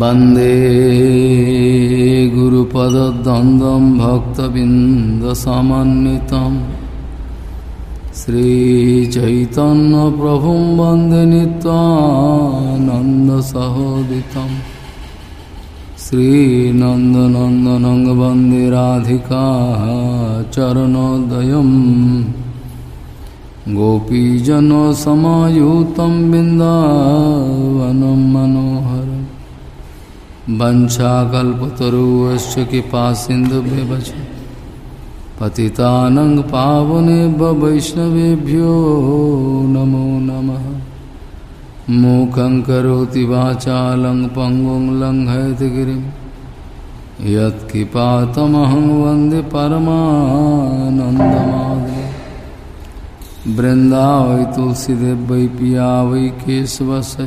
वंदे गुरुपदद्वन्द्वं भक्तबिन्दसमन्वितं श्रीचैतन्यप्रभुं वंदे नीत्वानन्दसहोदितं श्रीनन्दनन्दनं वंदे राधिका चरणोदयम् गोपीजनसमायुतं बिन्दावनं मनोहरम् वंशाकल्पतरुश्च कृपा सिन्धुभ्यवच पतितानं पावनेभ्य वैष्णवेभ्यो नमो नमः। मूकं करोति वाचालं पङ्गुं लङ्घयतगिरिं यत्कृपातमहं वंदे परमानन्दमाधव। वृन्दावै तुलसीदेव वै पिया वै केशवस्य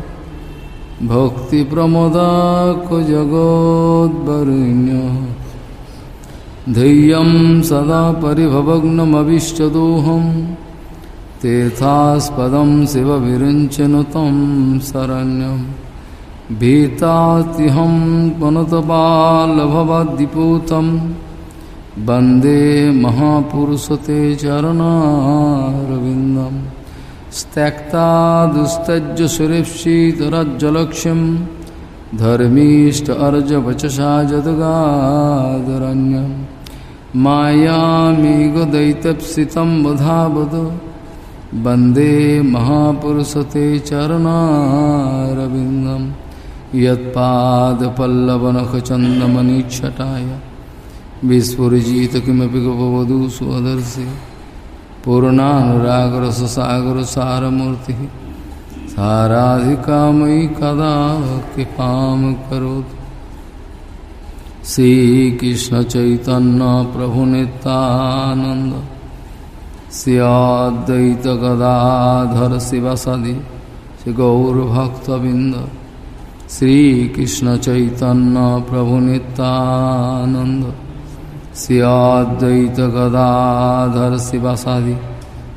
भक्तिप्रमोदाकजगोद्वरुण्य धैर्यं सदा परिभवग्नमविष्टदोहं। तीर्थास्पदं शिवविरञ्चनु तं शरण्यं। भीतातिहं पुनतपालभवद्दिपूतं वंदे महापुरुषते चरणारविन्दम्। त्यक्ता दुस्तज्य सुरेप्सितरज्जलक्ष्यं धर्मीष्ट अर्जवचसा जदगादरण्यं मायामेघदैतप्सितं वधावद वंदे महापुरुषते चरणारविन्दं यत्पादपल्लवनखचन्दमनिच्छटाय विस्फुरिजित किमपि गपवधू स्वदर्शि पूर्णानुरागर सागर सारमूर्ति साराधिका मयि कदा कृपा करोतु श्रीकृष्ण चैतन्य प्रभु नित्यानंद सियाद्वैत गदाधर शिवसदि श्री गौरभक्तबिंद श्रीकृष्ण चैतन्य प्रभु नित्यानंद सियाद्वैत गदाधर शिवासादि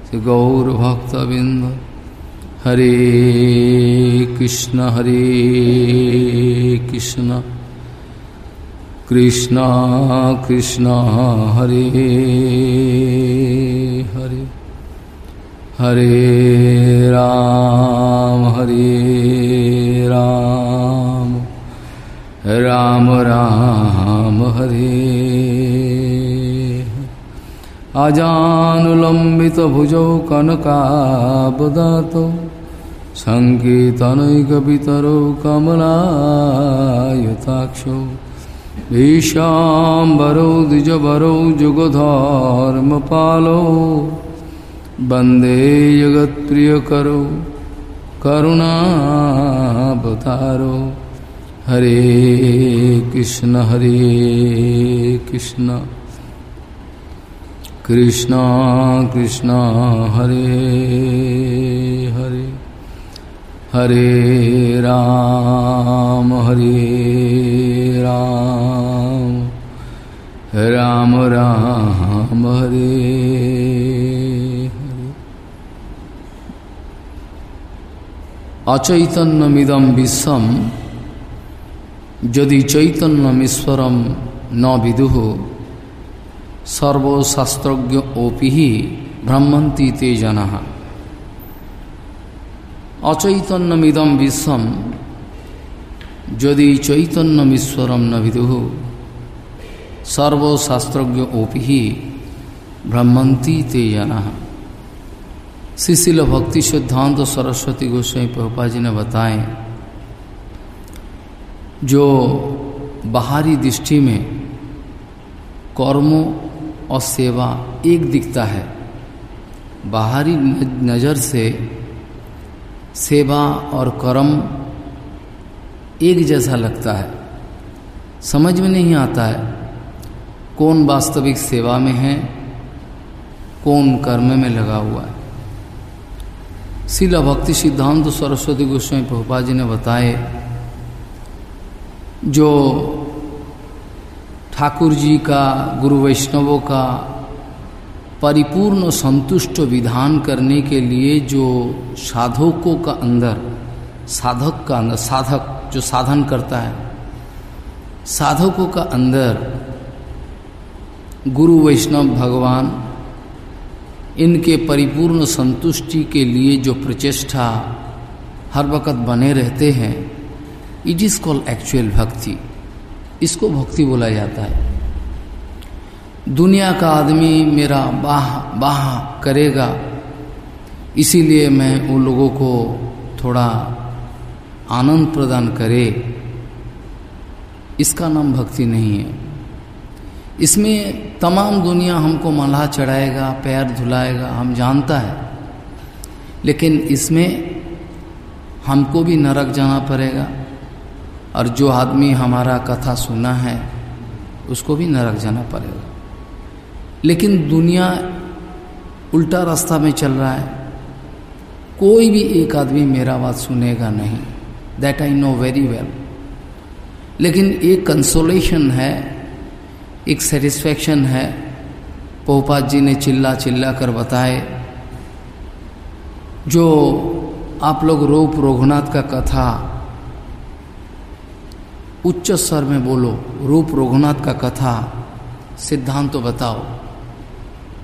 श्री गौरभक्तबिंद हरे कृष्ण हरे कृष्ण। कृष्ण कृष्ण, हरे हरे। हरे राम हरे राम। राम राम हरे। अजानुलम्बितभुजौ कनकाबदातौ सङ्कीर्तनैकपितरौ कमलायताक्षौ भीशाम्बरौ द्विजवरौ जुगधर्मपालौ वंदे जगत्प्रियकरौ करुणावतारौ। हरे कृष्ण हरे कृष्ण। कृष्ण कृष्ण, हरे हरे। हरे राम हरे राम। राम राम, हरे हरे। अचैतन्यमिदं विश्वम यदि चैतन्यमीश्वरम न विदुः, सर्वशास्त्रज्ञ ओपि ही ब्रह्मंती ते जन। अचैतन्यमिदम विश्वम यदि चैतन्यमीश्वरम न विदु, सर्वशास्त्रज्ञ ओपि ही ब्रह्मंती ते जन। शिशिल भक्ति सिद्धांत सरस्वती गोस्वाई प्रभुपा जी ने बताएँ जो बाहरी दृष्टि में कर्म और सेवा एक दिखता है, बाहरी नज़र से सेवा और कर्म एक जैसा लगता है। समझ में नहीं आता है कौन वास्तविक सेवा में है, कौन कर्म में लगा हुआ है। शिला भक्ति सिद्धांत सरस्वती गोस्वामी प्रभुपा जी ने बताए जो ठाकुर जी का, गुरु वैष्णवों का परिपूर्ण संतुष्ट विधान करने के लिए जो साधकों का अंदर, साधक का अंदर, साधक जो साधन करता है, साधकों का अंदर गुरु वैष्णव भगवान इनके परिपूर्ण संतुष्टि के लिए जो प्रचेष्टा हर वक्त बने रहते हैं इट इज़ कॉल्ड एक्चुअल भक्ति इसको भक्ति बोला जाता है। दुनिया का आदमी मेरा बाह बाह करेगा। इसीलिए मैं उन लोगों को थोड़ा आनंद प्रदान करे। इसका नाम भक्ति नहीं है। इसमें तमाम दुनिया हमको मल्हा चढ़ाएगा, पैर धुलाएगा, हम जानता है। लेकिन इसमें हमको भी नरक जाना पड़ेगा। और जो आदमी हमारा कथा सुना है, उसको भी नरक जाना पड़ेगा। लेकिन दुनिया उल्टा रास्ता में चल रहा है। कोई भी एक आदमी मेरा बात सुनेगा नहीं। That I know very well लेकिन एक कंसोलेशन है, एक सेटिस्फैक्शन है। पोपात जी ने चिल्ला चिल्ला कर बताए, जो आप लोग रूप रघुनाथ का कथा उच्च स्वर में बोलो, रूप रघुनाथ का कथा, सिद्धांत तो बताओ।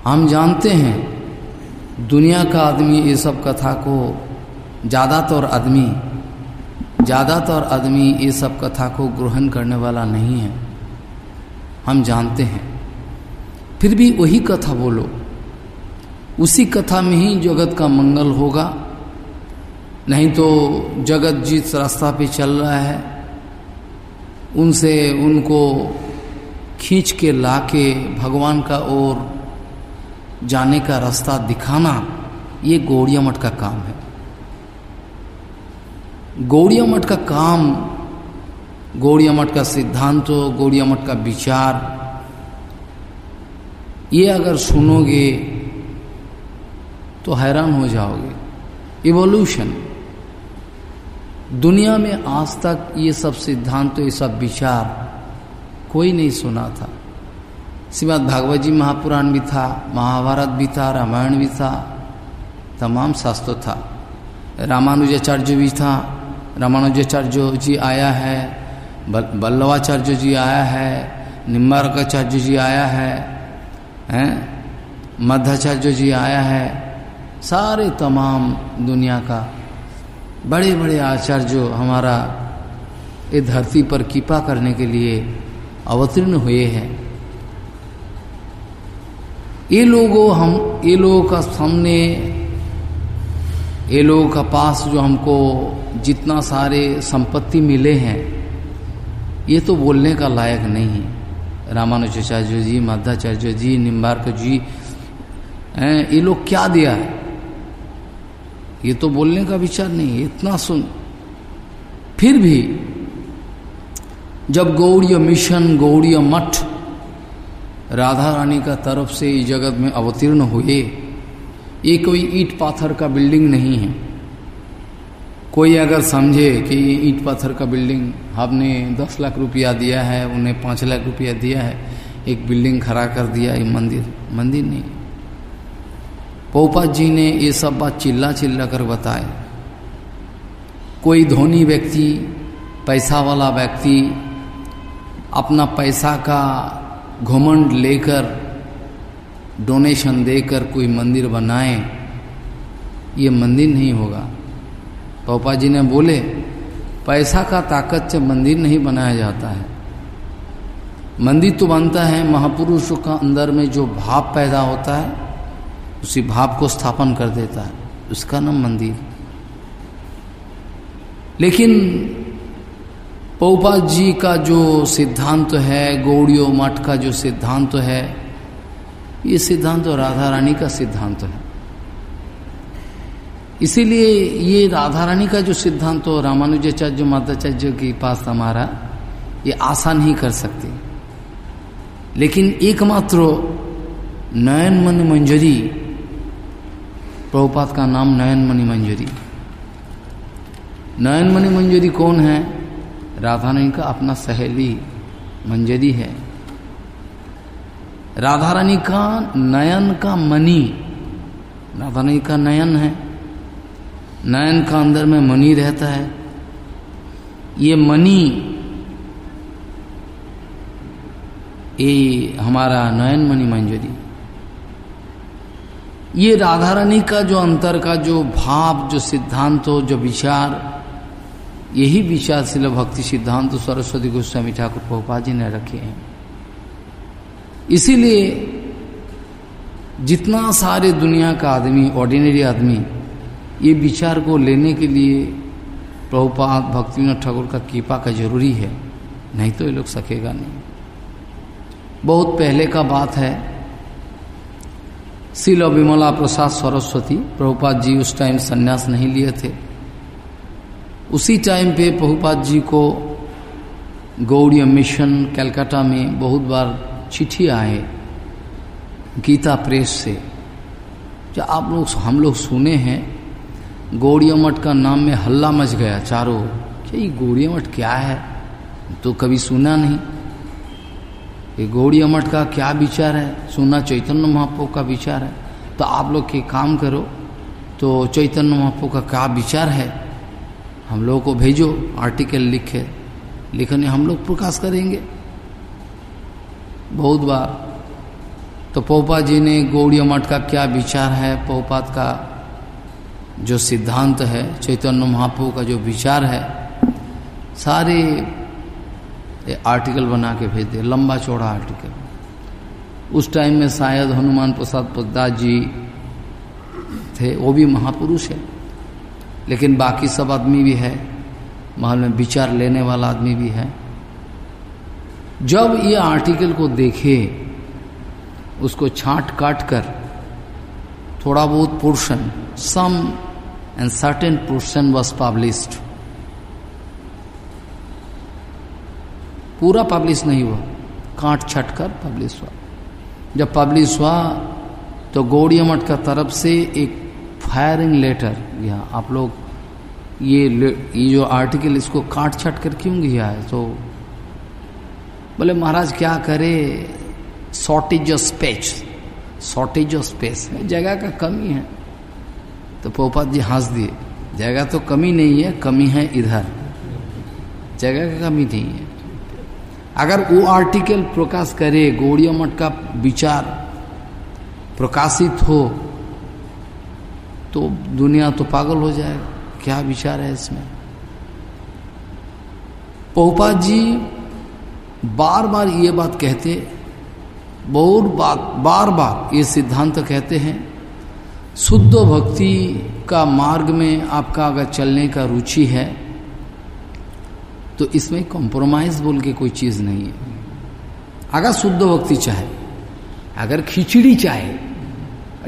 हम जानते हैं, दुनिया का आदमी ये सब कथा को ज़्यादातर आदमी ज़्यादातर आदमी ये सब कथा को ग्रहण करने वाला नहीं है। हम जानते हैं। फिर भी वही कथा बोलो। उसी कथा में ही जगत का मंगल होगा। नहीं तो जगत जिस रास्ता पे चल रहा है। उनसे उनको खींच के लाके भगवान का ओर जाने का रास्ता दिखाना, ये गौड़िया मठ का काम है। गौड़िया मठ का काम, गौड़िया मठ का सिद्धांत, गौड़िया मठ का विचार, ये अगर सुनोगे तो हैरान हो जाओगे। इवोल्यूशन दुनिया में आज तक ये सब सिद्धांत, ये सब विचार कोई नहीं सुना था। श्रीमद भागवत जी महापुराण भी था, महाभारत भी था, रामायण भी था, तमाम शास्त्र था। रामानुजाचार्य भी था, रामानुजाचार्य जी आया है बल्लवाचार्य जी आया है, निम्बारकाचार्य जी आया है, हैं? मध्याचार्य जी आया है, सारे तमाम दुनिया का बड़े बड़े आचार्य जो हमारा ये धरती पर कृपा करने के लिए अवतीर्ण हुए हैं। ये लोगों हम, ये लोगों का सामने, ये लोगों का पास जो हमको जितना सारे संपत्ति मिले हैं, ये तो बोलने का लायक नहीं है। रामानुजाचार्य जी, मध्याचार्य जी, निम्बार्क जी ये लोग क्या दिया है? ये तो बोलने का विचार नहीं है, इतना सुन। फिर भी, जब गौड़ीय मिशन, गौड़ीय मठ राधा रानी का तरफ़ से इस जगत में अवतीर्ण हुए, ये कोई ईट पाथर का बिल्डिंग नहीं है। कोई अगर समझे कि ये ईट पाथर का बिल्डिंग हमने दस लाख रुपया दिया है, उन्हें पाँच लाख रुपया दिया है, एक बिल्डिंग खड़ा कर दिया, ये मंदिर मंदिर नहीं। पोपा जी ने ये सब बात चिल्ला चिल्ला कर बताए कोई धोनी व्यक्ति, पैसा वाला व्यक्ति, अपना पैसा का घुमंड लेकर, डोनेशन देकर कोई मंदिर बनाए, ये मंदिर नहीं होगा। पोपा जी ने बोले, पैसा का ताकत से मंदिर नहीं बनाया जाता है। मंदिर तो बनता है, महापुरुषों का अंदर में जो भाव पैदा होता है उसी भाव को स्थापन कर देता है। उसका नाम मंदिर। लेकिन पौपा जी का जो सिद्धांत तो है, गौड़ियों मठ का जो सिद्धांत तो है, ये सिद्धांत तो राधा रानी का सिद्धांत तो है। इसीलिए ये राधा रानी का जो सिद्धांत हो रामानुजाचार्य माताचार्य के पास हमारा ये आसान ही कर सकते लेकिन एकमात्र नयन मन मंजरी प्रभुपात का नाम नयन मणि मंजरी। नयन मणि मंजरी कौन है? राधा रानी का अपना सहेली मंजरी है। राधा रानी का नयन का मणि। राधा रानी का नयन है। नयन का अंदर में मणि रहता है। ये मणि, ये हमारा नयन मणि मंजरी। ये राधा रानी का जो अंतर का जो भाव, जो सिद्धांत हो जो विचार, यही विचार शिल भक्ति सिद्धांत सरस्वती गोस्वामी ठाकुर पोपा जी ने रखे हैं। इसीलिए जितना सारे दुनिया का आदमी ऑर्डिनरी आदमी, ये विचार को लेने के लिए प्रभुपाद भक्तिनाथ ठाकुर का कीपा का ज़रूरी है, नहीं तो ये लोग सकेगा नहीं। बहुत पहले का बात है शिल विमला प्रसाद सरस्वती प्रभुपाद जी उस टाइम संन्यास नहीं लिए थे। उसी टाइम पे प्रभुपाद जी को गौड़ी मिशन कलकत्ता में बहुत बार चिट्ठी आए गीता प्रेस से। जो आप लोग, हम लोग सुने हैं, गौड़िया मठ का नाम में हल्ला मच गया चारों। क्या ये गौड़िया मठ क्या है? तो कभी सुना नहीं। ये गौड़िया मठ का क्या विचार है? सुना चैतन्य महापो का विचार है। तो आप लोग के काम करो तो चैतन्य महापो का क्या विचार है, हम लोगों को भेजो आर्टिकल लिखे। लिखने हम लोग प्रकाश करेंगे। बहुत बार। तो पोपा जी ने गौड़िया मठ का क्या विचार है? पोपात का जो सिद्धांत है, चैतन्य महाप्रभु का जो विचार है, सारे आर्टिकल बना के भेज दे लंबा चौड़ा आर्टिकल। उस टाइम में शायद हनुमान प्रसाद पद्दास जी थे, वो भी महापुरुष है। लेकिन बाकी सब आदमी भी है, महल में विचार लेने वाला आदमी भी है। जब ये आर्टिकल को देखे, उसको छांट काट कर, थोड़ा बहुत portion some and certain portion was published. पूरा पब्लिश नहीं हुआ। काट छट कर पब्लिश हुआ। जब पब्लिश हुआ तो गौड़िया मठ का तरफ़ से एक फायरिंग लेटर गया आप लोग, ये ये जो आर्टिकल इसको काट छट कर क्यों गया है? तो बोले, महाराज, क्या करे? Shortage of space shortage of space है जगह का कमी है। तो पोपात जी हंस दिए, जगह तो कमी नहीं है, कमी है इधर। जगह का कमी नहीं है। अगर वो आर्टिकल प्रकाश करे, गौड़िया मठ का विचार प्रकाशित हो तो दुनिया तो पागल हो जाएगा क्या विचार है इसमें? पोपा जी बार बार ये बात कहते, बहुत बात बार बार ये सिद्धांत कहते हैं, शुद्ध भक्ति का मार्ग में आपका अगर चलने का रुचि है तो इसमें कॉम्प्रोमाइज बोल के कोई चीज़ नहीं है। अगर शुद्ध भक्ति चाहे, अगर खिचड़ी चाहे,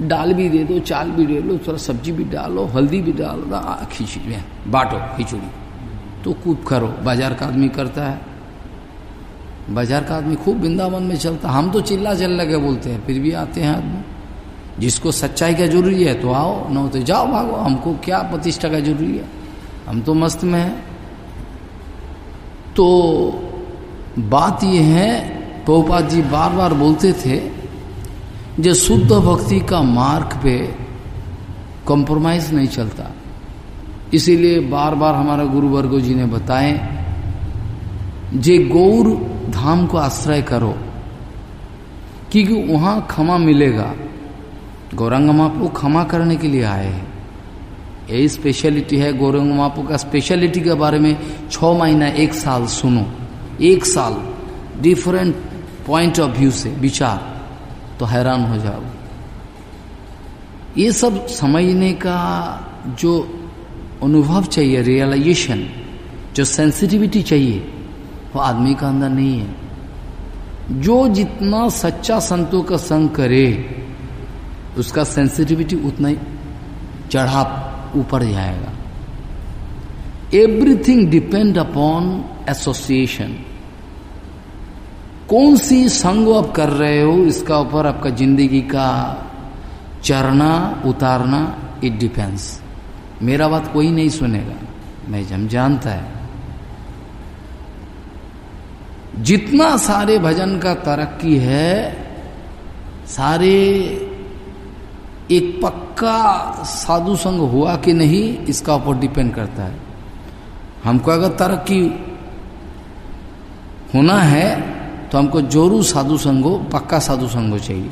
दाल भी दे दो, चाल भी दे लो, थोड़ा सब्ज़ी भी डालो, हल्दी भी डालो खिचड़ी बांटो खिचड़ी। तो कूप करो, बाज़ार का आदमी करता है। बाज़ार का आदमी खूब वृंदावन में चलता हम तो चिल्ला चल लगे बोलते हैं, फिर भी आते हैं आदमी। जिसको सच्चाई का ज़रूरी है तो आओ न तो जाओ भागो, हमको क्या प्रतिष्ठा का ज़रूरी है? हम तो मस्त में हैं। तो बात यह है पोपात जी बार बार बोलते थे जो शुद्ध भक्ति का मार्ग पे कॉम्प्रोमाइज नहीं चलता। इसीलिए बार बार हमारा गुरु वर्गो जी ने बताए, जे गौर धाम को आश्रय करो, क्योंकि वहाँ क्षमा मिलेगा। गौरंग महापू क्षमा करने के लिए आए हैं। यही स्पेशलिटी है गौरंग महापू का। स्पेशलिटी के बारे में छ महीना, एक साल सुनो। एक साल। डिफरेंट पॉइंट ऑफ़ व्यू से विचार। तो हैरान हो जाओ। ये सब समझने का जो अनुभव चाहिए रियलाइजेशन जो सेंसिटिविटी चाहिए, वो आदमी का अंदर नहीं है। जो जितना सच्चा संतों का संग करे, उसका सेंसिटिविटी उतना ही चढ़ा ऊपर जाएगा। एवरीथिंग डिपेंड अपॉन एसोसिएशन कौन सी संग आप कर रहे हो, इसका ऊपर आपका ज़िंदगी का चढ़ना, उतारना इट डिपेंड्स मेरा बात कोई नहीं सुनेगा। मैं जम जानता है। जितना सारे भजन का तरक्की है, सारे एक पक्का साधु संग हुआ कि नहीं, इसका ऊपर डिपेंड करता है। हमको अगर तरक्की होना है तो हमको जोरू साधु संगो पक्का साधु संगो चाहिए।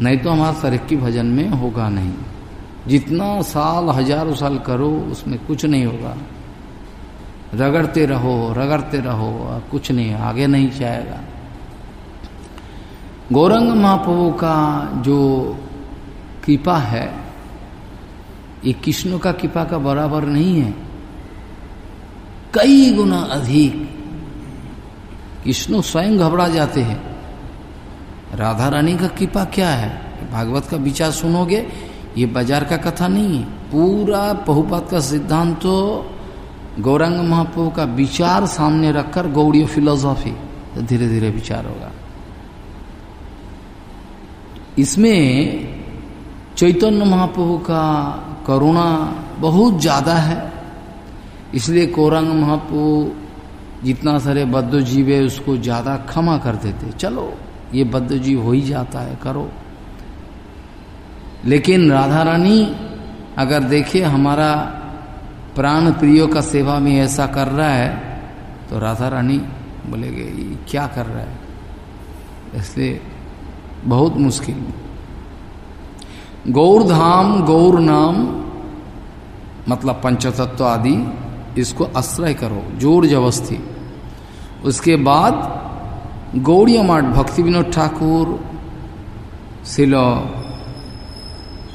नहीं तो हमारा तरक्की भजन में होगा नहीं। जितना साल, हज़ारों साल करो, उसमें कुछ नहीं होगा। रगड़ते रहो रगड़ते रहो कुछ नहीं, आगे नहीं जाएगा। गौरंग महाप्रभु का जो कृपा है, ये कृष्ण का कृपा का बराबर नहीं है। कई गुना अधिक कृष्ण स्वयं घबरा जाते हैं। राधा रानी का कृपा क्या है? भागवत का विचार सुनोगे, ये बाज़ार का कथा नहीं है। पूरा बहुपात का सिद्धांत तो गौरंग महाप्रभु का विचार सामने रखकर गौड़ी फिलोसॉफी धीरे धीरे विचार होगा। इसमें चैतन्य महाप्रभु का करुणा बहुत ज़्यादा है। इसलिए कोरंग महाप्रभु जितना सारे बद्ध जीव है, उसको ज़्यादा क्षमा कर देते। चलो, ये बद्ध जीव हो ही जाता है, करो। लेकिन राधा रानी अगर देखे हमारा प्राण प्रियो का सेवा में ऐसा कर रहा है तो राधा रानी बोलेगे क्या कर रहा है? इसलिए बहुत मुश्किल। गौर धाम, गौर नाम मतलब पंचतत्व आदि, इसको आश्रय करो, ज़ोर जबस्ती। उसके बाद, गौड़िया मठ भक्ति विनोद ठाकुर, शिलो,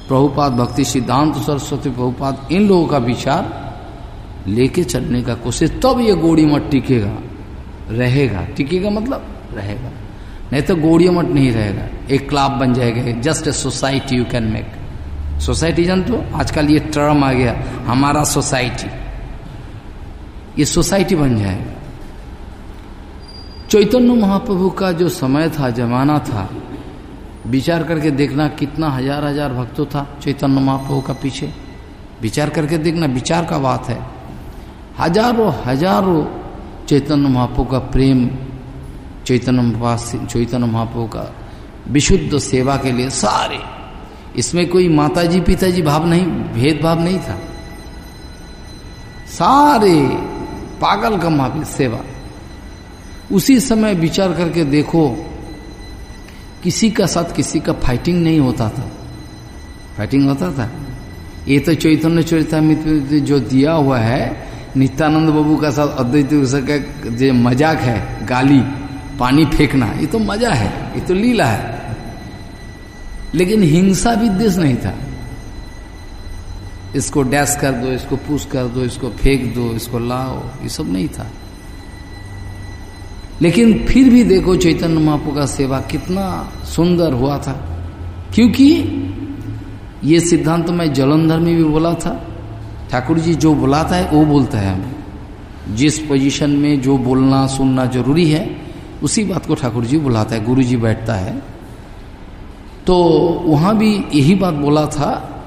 प्रभुपाद, भक्ति सिद्धांत, सरस्वती प्रभुपाद, इन लोगों का विचार लेके चलने का कोशिश, तब ये गौड़ी मठ टिकेगा, रहेगा। टिकेगा मतलब रहेगा। नहीं तो गौड़ी मठ नहीं रहेगा। एक क्लब बन जाएगा। Just a society you can make society जान तो आजकल ये टर्म आ गया। हमारा सोसाइटी ये सोसाइटी बन जाएगा चैतन्य महाप्रभु का जो समय था, जमाना था, विचार करके देखना कितना हज़ार हज़ार भक्तों था चैतन्य महाप्रभु का पीछे। विचार करके देखना, विचार का बात है। हज़ारों हज़ारों चैतन्य महाप्रभु का प्रेम चैतन्य चैतन्य महाप्रभु का विशुद्ध सेवा के लिए सारे। इसमें कोई माताजी, पिताजी भाव नहीं, भेदभाव नहीं था। सारे पागल का महावीर सेवा। उसी समय विचार करके देखो, किसी का साथ किसी का फाइटिंग नहीं होता था। फाइटिंग होता था। ये तो चैतन्य चरितमित्र जो दिया हुआ है, नित्यानंद बाबू का साथ अद्वैत जो मज़ाक है, गाली। पानी फेंकना ये तो मज़ा है, ये तो लीला है। लेकिन हिंसा विद्वेश नहीं था। इसको डैश कर दो, इसको पुश कर दो, इसको फेंक दो, इसको लाओ, ये सब नहीं था। लेकिन फिर भी देखो चैतन्य महापु का सेवा कितना सुंदर हुआ था। क्योंकि ये सिद्धांत मैं जलंधर में भी बोला था। ठाकुर जी जो बुलाता है, वो बोलता है हमें। जिस पोजीशन में जो बोलना, सुनना ज़रूरी है उसी बात को ठाकुर जी बुलाता है गुरु जी बैठता है। तो वहाँ भी यही बात बोला था,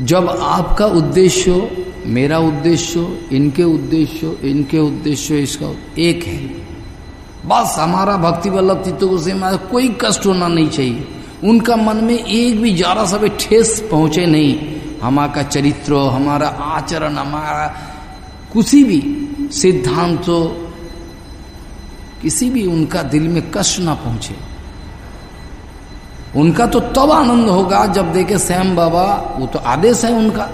जब आपका उद्देश्य, मेरा उद्देश्य, इनके उद्देश्य इनके उद्देश्य, इसका एक है। बस हमारा भक्ति वल्लभ को से कोई कष्ट होना नहीं चाहिए। उनका मन में एक भी जरा सा भी ठेस पहुँचे नहीं। हमारा चरित्र, हमारा आचरण, हमारा कुछ भी सिद्धांत किसी भी उनका दिल में कष्ट ना पहुँचे। उनका तो तब आनंद होगा जब देखे श्याम बाबा, वो तो आदेश है उनका।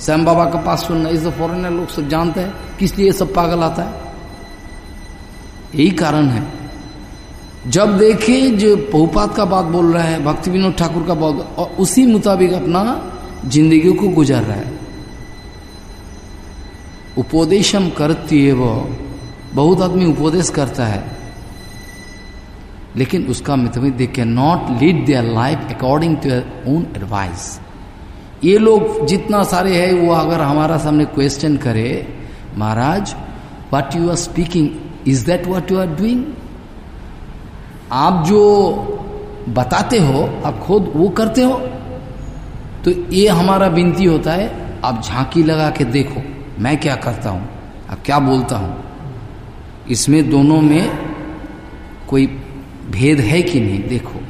श्याम बाबा के पास सुनना इसे फॉरनर लोग सब जानते हैं, किस लिए सब पागल आता है। यही कारण है। जब देखे जो बहुपात का बात बोल रहा है, भक्ति विनोद ठाकुर का बात, और उसी मुताबिक अपना ज़िंदगी को गुजार रहा है। उपदेशम करती है वो बहुत आदमी उपदेश करता है। लेकिन उसका मतलब they can not lead their life according to own advice ये लोग जितना सारे है, वो अगर हमारा सामने क्वेश्चन करे, महाराज what you are speaking is that what you are doing आप जो बताते हो, आप खुद वो करते हो तो ये हमारा विनती होता है, आप झांकी लगा के देखो, मैं क्या करता हूँ, आप क्या बोलता हूँ। इसमें दोनों में कोई भेद है कि नहीं? देखो।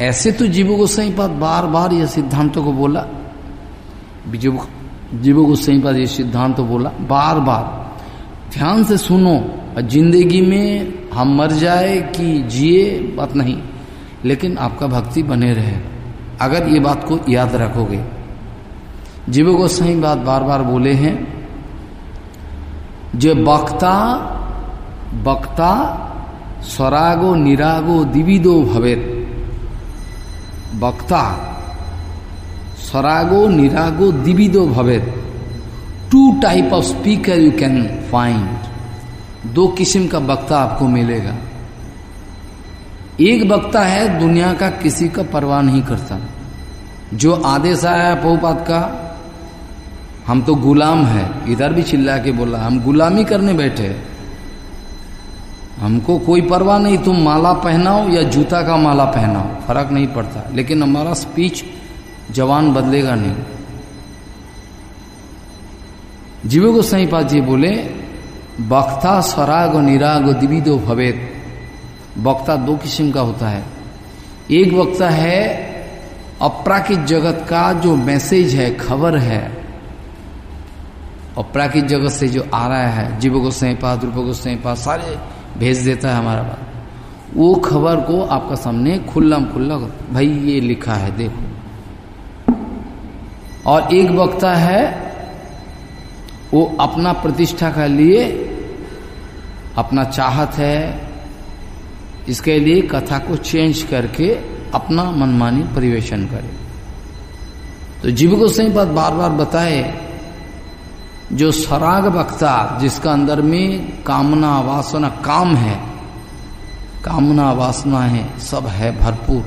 ऐसे तो जीवो गोसाई पाद बार बार यह सिद्धांतों को बोला। जीवो गोसाई पाद ये सिद्धांत तो बोला बार बार ध्यान से सुनो, ज़िंदगी में हम मर जाए कि जिए, बात नहीं। लेकिन आपका भक्ति बने रहे। अगर ये बात को याद रखोगे। जीव गोसाई बात बार बार बोले हैं जो वक्ता वक्ता स्वरागो निरागो दिविदो भवेत वक्ता स्वरागो निरागो दिविदो भवेत two type of speaker you can find दो किस्म का वक्ता आपको मिलेगा। एक वक्ता है, दुनिया का किसी का परवाह नहीं करता। जो आदेश आया पहुपात का हम तो गुलाम है। इधर भी चिल्ला के बोला, हम गुलामी करने बैठे हमको कोई परवाह नहीं, तुम माला पहनाओ या जूता का माला पहनाओ, फ़र्क नहीं पड़ता। लेकिन हमारा स्पीच जवान बदलेगा नहीं। जीवो को सही पात जी बोले वक्ता स्वराग निराग दिविदो भवेद। वक्ता दो किस्म का होता है। एक वक्ता है अपराकित जगत का जो मैसेज है, खबर है। और प्राकृत जगत से जो आ रहा है, जीव सैपा ध्रुव को सैपा सारे भेज देता है हमारा बात वो खबर को आपका सामने खुल्ला खुल्ला भाई, ये लिखा है, देखो। और एक वक्ता है, वो अपना प्रतिष्ठा का लिए अपना चाहत है, इसके लिए कथा को चेंज करके अपना मनमानी परिवेशन करे। तो जीव को सही बात बार बार बताए जो सराग वक्ता जिसका अंदर में कामना वासना काम है, कामना वासना है, सब है भरपूर।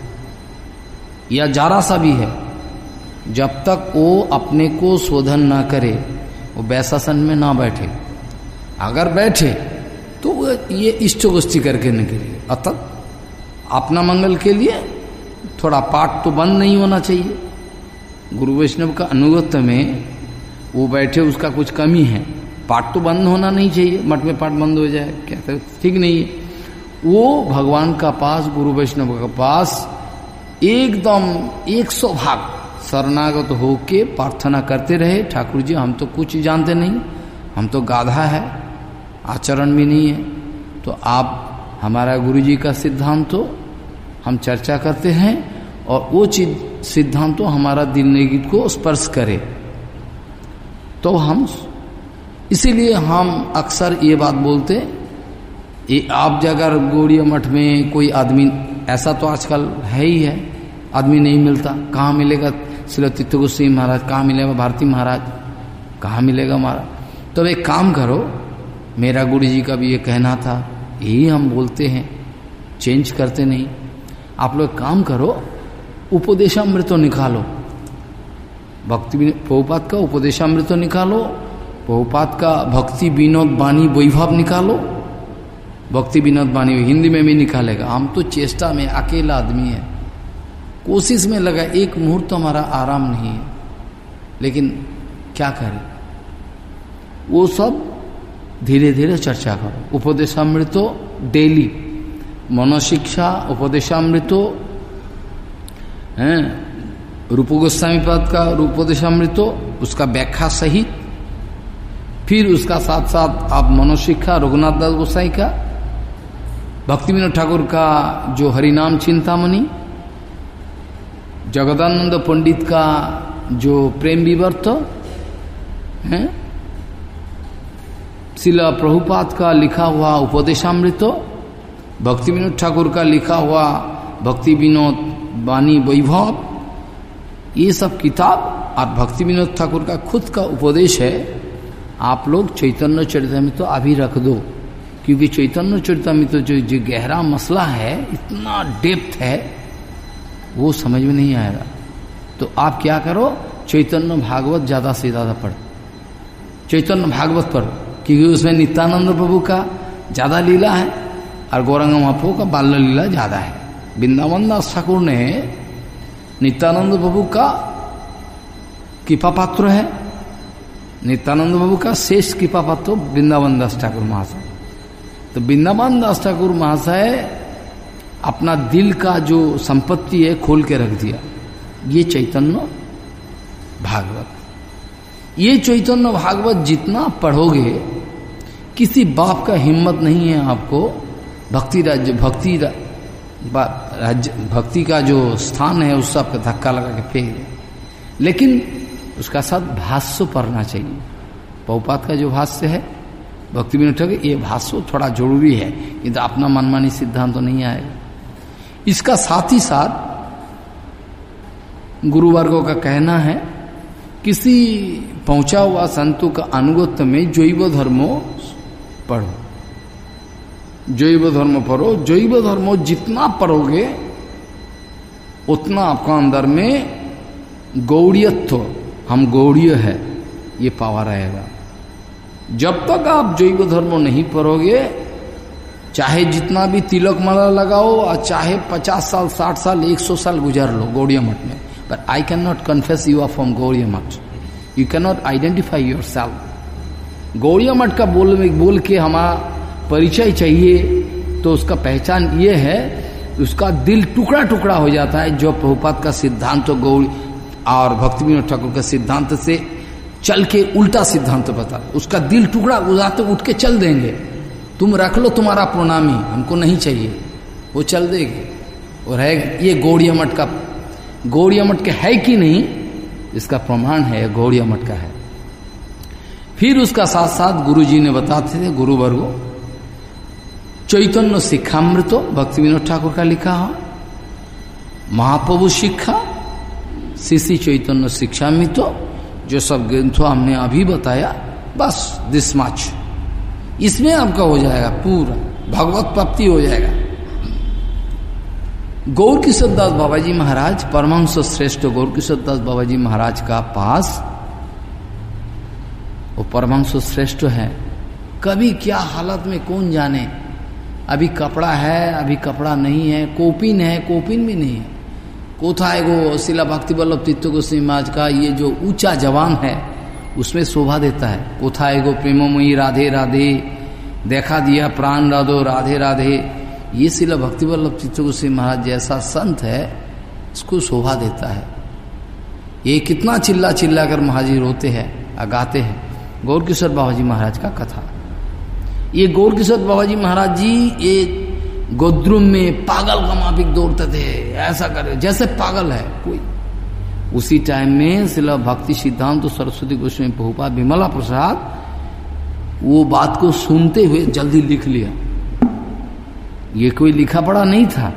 या जारा सा भी है, जब तक वो अपने को शोधन ना करे, वो वैसासन में ना बैठे। अगर बैठे तो ये इष्ट गोष्ठी करके निकले। अतः अपना मंगल के लिए थोड़ा पाठ तो बंद नहीं होना चाहिए। गुरु वैष्णव का अनुगत्य में वो बैठे, उसका कुछ कमी है। पाठ तो बंद होना नहीं चाहिए, मठ में पाठ बंद हो जाए, क्या ठीक नहीं है। वो भगवान का पास, गुरु वैष्णव का पास, एकदम एक सौ भाग शरणागत होके प्रार्थना करते रहे, ठाकुर जी, हम तो कुछ जानते नहीं, हम तो गाधा है, आचरण भी नहीं है। तो आप, हमारा गुरु जी का सिद्धांत तो हम चर्चा करते हैं और वो चीज़ सिद्धांत तो हमारा दिल को स्पर्श करे। तो हम, इसीलिए हम अक्सर ये बात बोलते, ये आप जगह गौड़िया मठ में कोई आदमी, ऐसा तो आजकल है ही है, आदमी नहीं मिलता, कहाँ मिलेगा? श्री तीर्थ गोस्वी महाराज, कहाँ मिलेगा? भारती महाराज, कहाँ मिलेगा महाराज? तो एक काम करो, मेरा गुरु जी का भी ये कहना था, यही हम बोलते हैं, चेंज करते नहीं। आप लोग काम करो उपदेशा उपदेशामृत निकालो। भक्ति पहुपात का उपदेशामृत निकालो पहुपात का भक्ति विनोद बानी वैभव निकालो, भक्ति विनोद बानी हिंदी में भी निकालेगा। हम तो चेष्टा में अकेला आदमी है। कोशिश में लगा, एक मुहूर्त तो हमारा आराम नहीं है। लेकिन क्या करें? वो सब धीरे धीरे चर्चा करो। उपदेशामृतो डेली। मनोशिक्षा, उपदेशामृतो, हैं? रूप गोस्वामी पद का रूपोदेशामृतो, उसका व्याख्या सहित फिर उसका साथ साथ आप मनोशिक्षा रघुनाथ दास गोसाई का भक्ति विनोद ठाकुर का जो हरिनाम चिंतामणि, जगदानंद पंडित का जो प्रेम विवर्त, है? शिला प्रभुपात का लिखा हुआ उपदेशामृत भक्ति विनोद ठाकुर का लिखा हुआ भक्ति विनोद वाणी वैभव ये सब किताब और भक्ति विनोद ठाकुर का खुद का उपदेश है। आप लोग चैतन्य चरित्र में तो अभी रख दो, क्योंकि चैतन्य चरित्र में तो जो जो गहरा मसला है, इतना डेप्थ है, वो समझ में नहीं आएगा। तो आप क्या करो, चैतन्य भागवत ज़्यादा से ज़्यादा पढ़। चैतन्य भागवत पर क्योंकि उसमें नित्यानंद प्रभु का ज़्यादा लीला है, और गौरंग महाप्रभु का बाल्य लीला ज़्यादा है। वृंदावन दास ठाकुर ने नित्यानंद प्रभु का कृपा पात्र है। नित्यानंद बाबू का शेष कृपा पात्र वृंदावन दास ठाकुर महाशय। तो वृंदावन दास ठाकुर महाशय अपना दिल का जो संपत्ति है खोल के रख दिया। ये चैतन्य भागवत। ये चैतन्य भागवत जितना पढ़ोगे, किसी बाप का हिम्मत नहीं है आपको। भक्ति राज्य भक्ति भक्ति का जो स्थान है उससे आपका धक्का लगा के फेंक दे। लेकिन उसका साथ भाष्य पढ़ना चाहिए। पौपात का जो भाष्य है, भक्ति विनोद ये भाष्य थोड़ा ज़रूरी है, ये तो अपना मनमानी सिद्धांत तो नहीं आएगा। इसका साथ ही साथ गुरुवर्गों का कहना है, किसी पहुँचा हुआ संतों का अनुगत्य में जैव धर्मो पढ़ो। जैव धर्म पढ़ो, जैव धर्म जितना पढ़ोगे, उतना आपका अंदर में गौड़ियत्व, हम गौड़ीय है, ये पावा रहेगा जब तक आप जैव धर्म नहीं पढ़ोगे, चाहे जितना भी तिलक माला लगाओ, और चाहे पचास साल, साठ साल, एक सौ साल गुजार लो गौड़िया मठ में but I can not confess you are from Gaudiya Math. You can not identify yourself Gaudiya Math का बोल बोल के हमारा परिचय चाहिए तो उसका पहचान ये है, उसका दिल टुकड़ा टुकड़ा हो जाता है, जो प्रभुपात का सिद्धांत तो गौड़ी और भक्ति विनोद ठाकुर के सिद्धांत से चल के उल्टा सिद्धांत बता। उसका दिल टुकड़ा उजाते उठ के चल देंगे। तुम रख लो तुम्हारा प्रणामी, हमको नहीं चाहिए। वो चल देगी। और है ये गौड़िया मठ का गौड़िया मठ के है कि नहीं, इसका प्रमाण है गौड़िया मठ का है। फिर उसका साथ साथ गुरु जी ने बताते थे गुरु वर्गो चैतन्य शिक्षामृतो भक्ति विनोद ठाकुर का लिखा हो। महाप्रभु शिक्षा शिशि चैतन्य शिक्षा में तो जो सब ग्रंथों हमने अभी बताया, बस दिस मच इसमें आपका हो जाएगा पूरा, भगवत प्राप्ति हो जाएगा। गौर किशोर दास बाबा जी महाराज, परमहंस श्रेष्ठ गौर किशोर दास बाबा जी महाराज का पास, वो परमहंस श्रेष्ठ है। कभी क्या हालत में कौन जाने? अभी कपड़ा है, अभी कपड़ा नहीं है, कोपिन है, कोपिन भी नहीं है। कोथा गो शिला भक्ति वल्लभ तीर्थ गोस्वामी महाराज का ये जो ऊँचा जवान है, उसमें शोभा देता है। कोथा एगो प्रेमोमयी राधे राधे, देखा दिया प्राण राधो, राधे राधे। ये शिला भक्ति वल्लभ तीर्थ गोस्वामी महाराज जैसा संत है इसको शोभा देता है। ये कितना चिल्ला चिल्ला कर महाजी रोते हैं गाते हैं। गौरकिशोर बाबा जी महाराज का कथा। ये गौर किशोर बाबा जी महाराज जी, ये गोद्रुम में पागल का माफिक दौड़ते थे। ऐसा करे जैसे पागल है कोई। उसी टाइम में सिला भक्ति सिद्धांत तो सरस्वती गोस्वामी बहुपा विमला प्रसाद, वो बात को सुनते हुए जल्दी लिख लिया। ये कोई लिखा पड़ा नहीं था।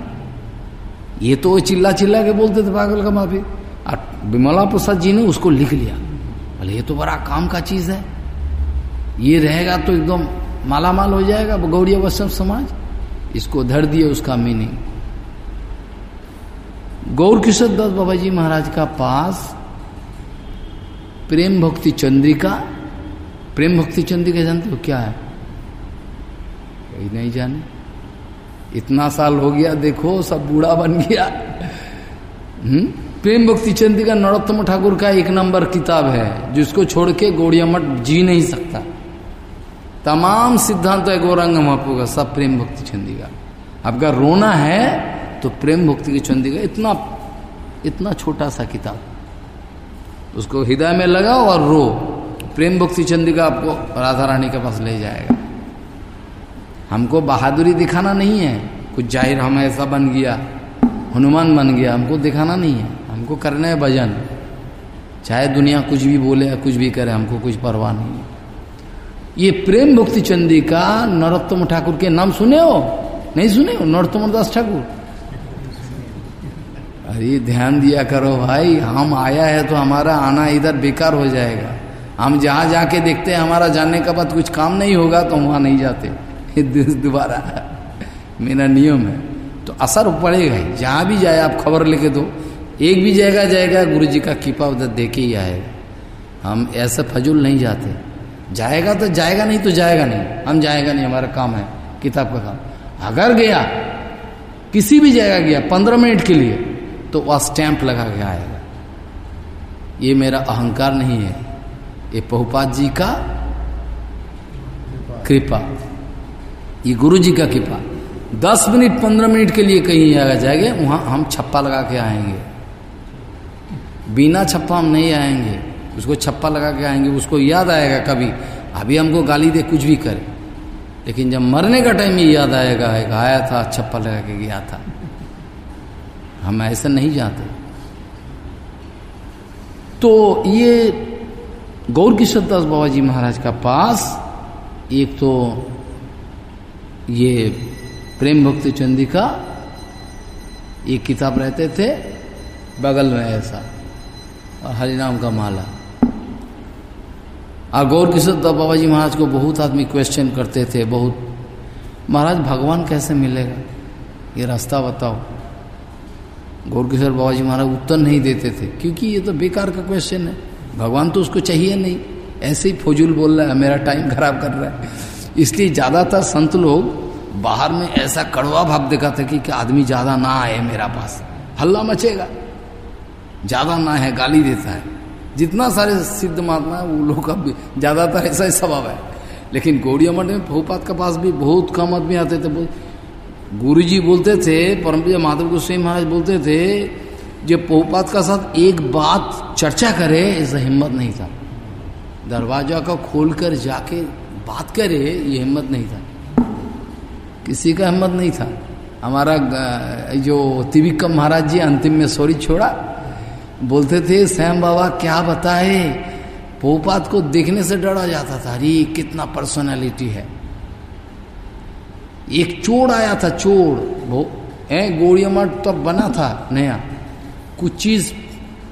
ये तो चिल्ला चिल्ला के बोलते थे पागल का माफ़ी और विमला प्रसाद जी ने उसको लिख लिया। बोले, ये तो बड़ा काम का चीज़ है। ये रहेगा तो एकदम मालामाल हो जाएगा गौड़िया वैष्णव समाज। इसको धर दिए उसका मीनिंग गौर किशोर दास बाबा जी महाराज का पास प्रेम भक्ति चंद्रिका, प्रेम भक्ति चंद्रिका जानते हो क्या है? कोई नहीं जाने। इतना साल हो गया, देखो, सब बूढ़ा बन गया। हम्म? प्रेम भक्ति चंद्रिका नरोत्तम ठाकुर का एक नंबर किताब है, जिसको छोड़ के गौड़िया मठ जी नहीं सकता। तमाम सिद्धांत है गौरंग महापू का सब प्रेम भक्ति चंदिका आपका रोना है तो प्रेम भक्ति की चंदिका इतना इतना छोटा सा किताब। उसको हृदय में लगाओ और रो। प्रेम भक्ति चंदिका आपको राधा रानी के पास ले जाएगा। हमको बहादुरी दिखाना नहीं है। कुछ ज़ाहिर हम ऐसा बन गया, हनुमान बन गया, हमको दिखाना नहीं है। हमको करना है भजन। चाहे दुनिया कुछ भी बोले कुछ भी करे, हमको कुछ परवाह नहीं है। ये प्रेम भक्ति चंदी का नरोत्तम ठाकुर के नाम सुने हो? नहीं सुने हो? नरोत्तम दास ठाकुर? अरे ध्यान दिया करो भाई, हम आया है तो हमारा आना इधर बेकार हो जाएगा। हम जहाँ जाके देखते हैं, हमारा जानने का बाद कुछ काम नहीं होगा तो वहाँ नहीं जाते। दोबारा मेरा नियम है। तो असर पड़ेगा ही। जहाँ भी जाए, आप खबर लेके दो। एक भी जाएगा जाएगा गुरु जी का कृपा उधर देखे ही आएगा। हम ऐसा फजूल नहीं जाते। जाएगा तो जाएगा, नहीं तो जाएगा नहीं। हम जाएगा नहीं, हमारा काम है, किताब का काम। अगर गया, किसी भी जगह गया, पंद्रह मिनट के लिए तो वह स्टैंप लगा के आएगा। ये मेरा अहंकार नहीं है। ये पहुपात जी का कृपा। ये गुरु जी का कृपा। दस मिनट, पंद्रह मिनट के लिए कहीं जगह जाएँगे, वहाँ हम छप्पा लगा के आएँगे। बिना छप्पा हम नहीं आएँगे। उसको छप्पा लगा के आएँगे, उसको याद आएगा कभी। अभी हमको गाली दे, कुछ भी करे। लेकिन जब मरने का टाइम ही याद आएगा, एक आया था, छप्पा लगा के गया था। हम ऐसा नहीं जाते। तो ये गौर किशोर दास बाबा जी महाराज का पास, एक तो ये प्रेम भक्ति चंदिका एक किताब रहते थे, बगल में ऐसा, और हरिनाम का माला। और गौर किशोर दास बाबा जी महाराज को बहुत आदमी क्वेश्चन करते थे बहुत। महाराज भगवान कैसे मिलेगा? ये रास्ता बताओ। गौर किशोर बाबा जी महाराज उत्तर नहीं देते थे क्योंकि ये तो बेकार का क्वेश्चन है। भगवान तो उसको चाहिए नहीं। ऐसे ही फजूल बोल रहा है मेरा टाइम खराब कर रहा है। इसलिए ज़्यादातर संत लोग बाहर में ऐसा कड़वा भाव दिखाते कि, कि आदमी ज़्यादा ना आए मेरा पास। हल्ला मचेगा। ज़्यादा ना है गाली देता है। जितना सारे सिद्ध महात्मा है, वो लोग का ज़्यादातर ऐसा ही स्वभाव है। लेकिन गौड़िया मठ में फूपात के पास भी बहुत कम आदमी आते थे। गुरु जी बोलते थे, परम माधव गोस्वामी महाराज बोलते थे जो पोपात का साथ एक बात चर्चा करे, ऐसा हिम्मत नहीं था। दरवाज़ा का खोलकर जाके बात करे, ये हिम्मत नहीं था। किसी का हिम्मत नहीं था। हमारा जो तिविकम महाराज जी अंतिम में सॉरी छोड़ा बोलते थे, श्याम बाबा, क्या बताए? पोपात को देखने से डरा जाता था। अरे, कितना पर्सनालिटी है। एक चोर आया था, चोर। वो है गोड़िया मठ तब बना था, नया। कुछ चीज़,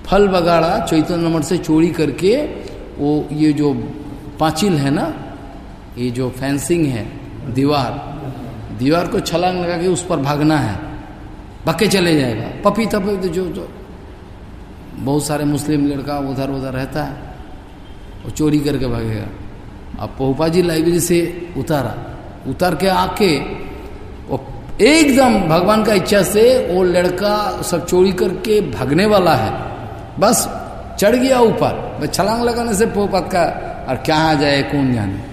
फल बगाड़ा, चैतन्य मठ से चोरी करके, वो, ये जो पाचिल है ना, ये जो फेंसिंग है, दीवार दीवार को छलांग लगा के उस पर भागना है। बक्के चले जाएगा। पपीता जो जो बहुत सारे मुस्लिम लड़का उधर उधर रहता है वो चोरी करके भागेगा। अब पोपा जी लाइब्रेरी से उतारा। उतर के आके वो एकदम भगवान का इच्छा से वो लड़का सब चोरी करके भागने वाला है। बस चढ़ गया ऊपर। बस छलांग लगाने से पोपत का और क्या आ जाए, कौन जाने?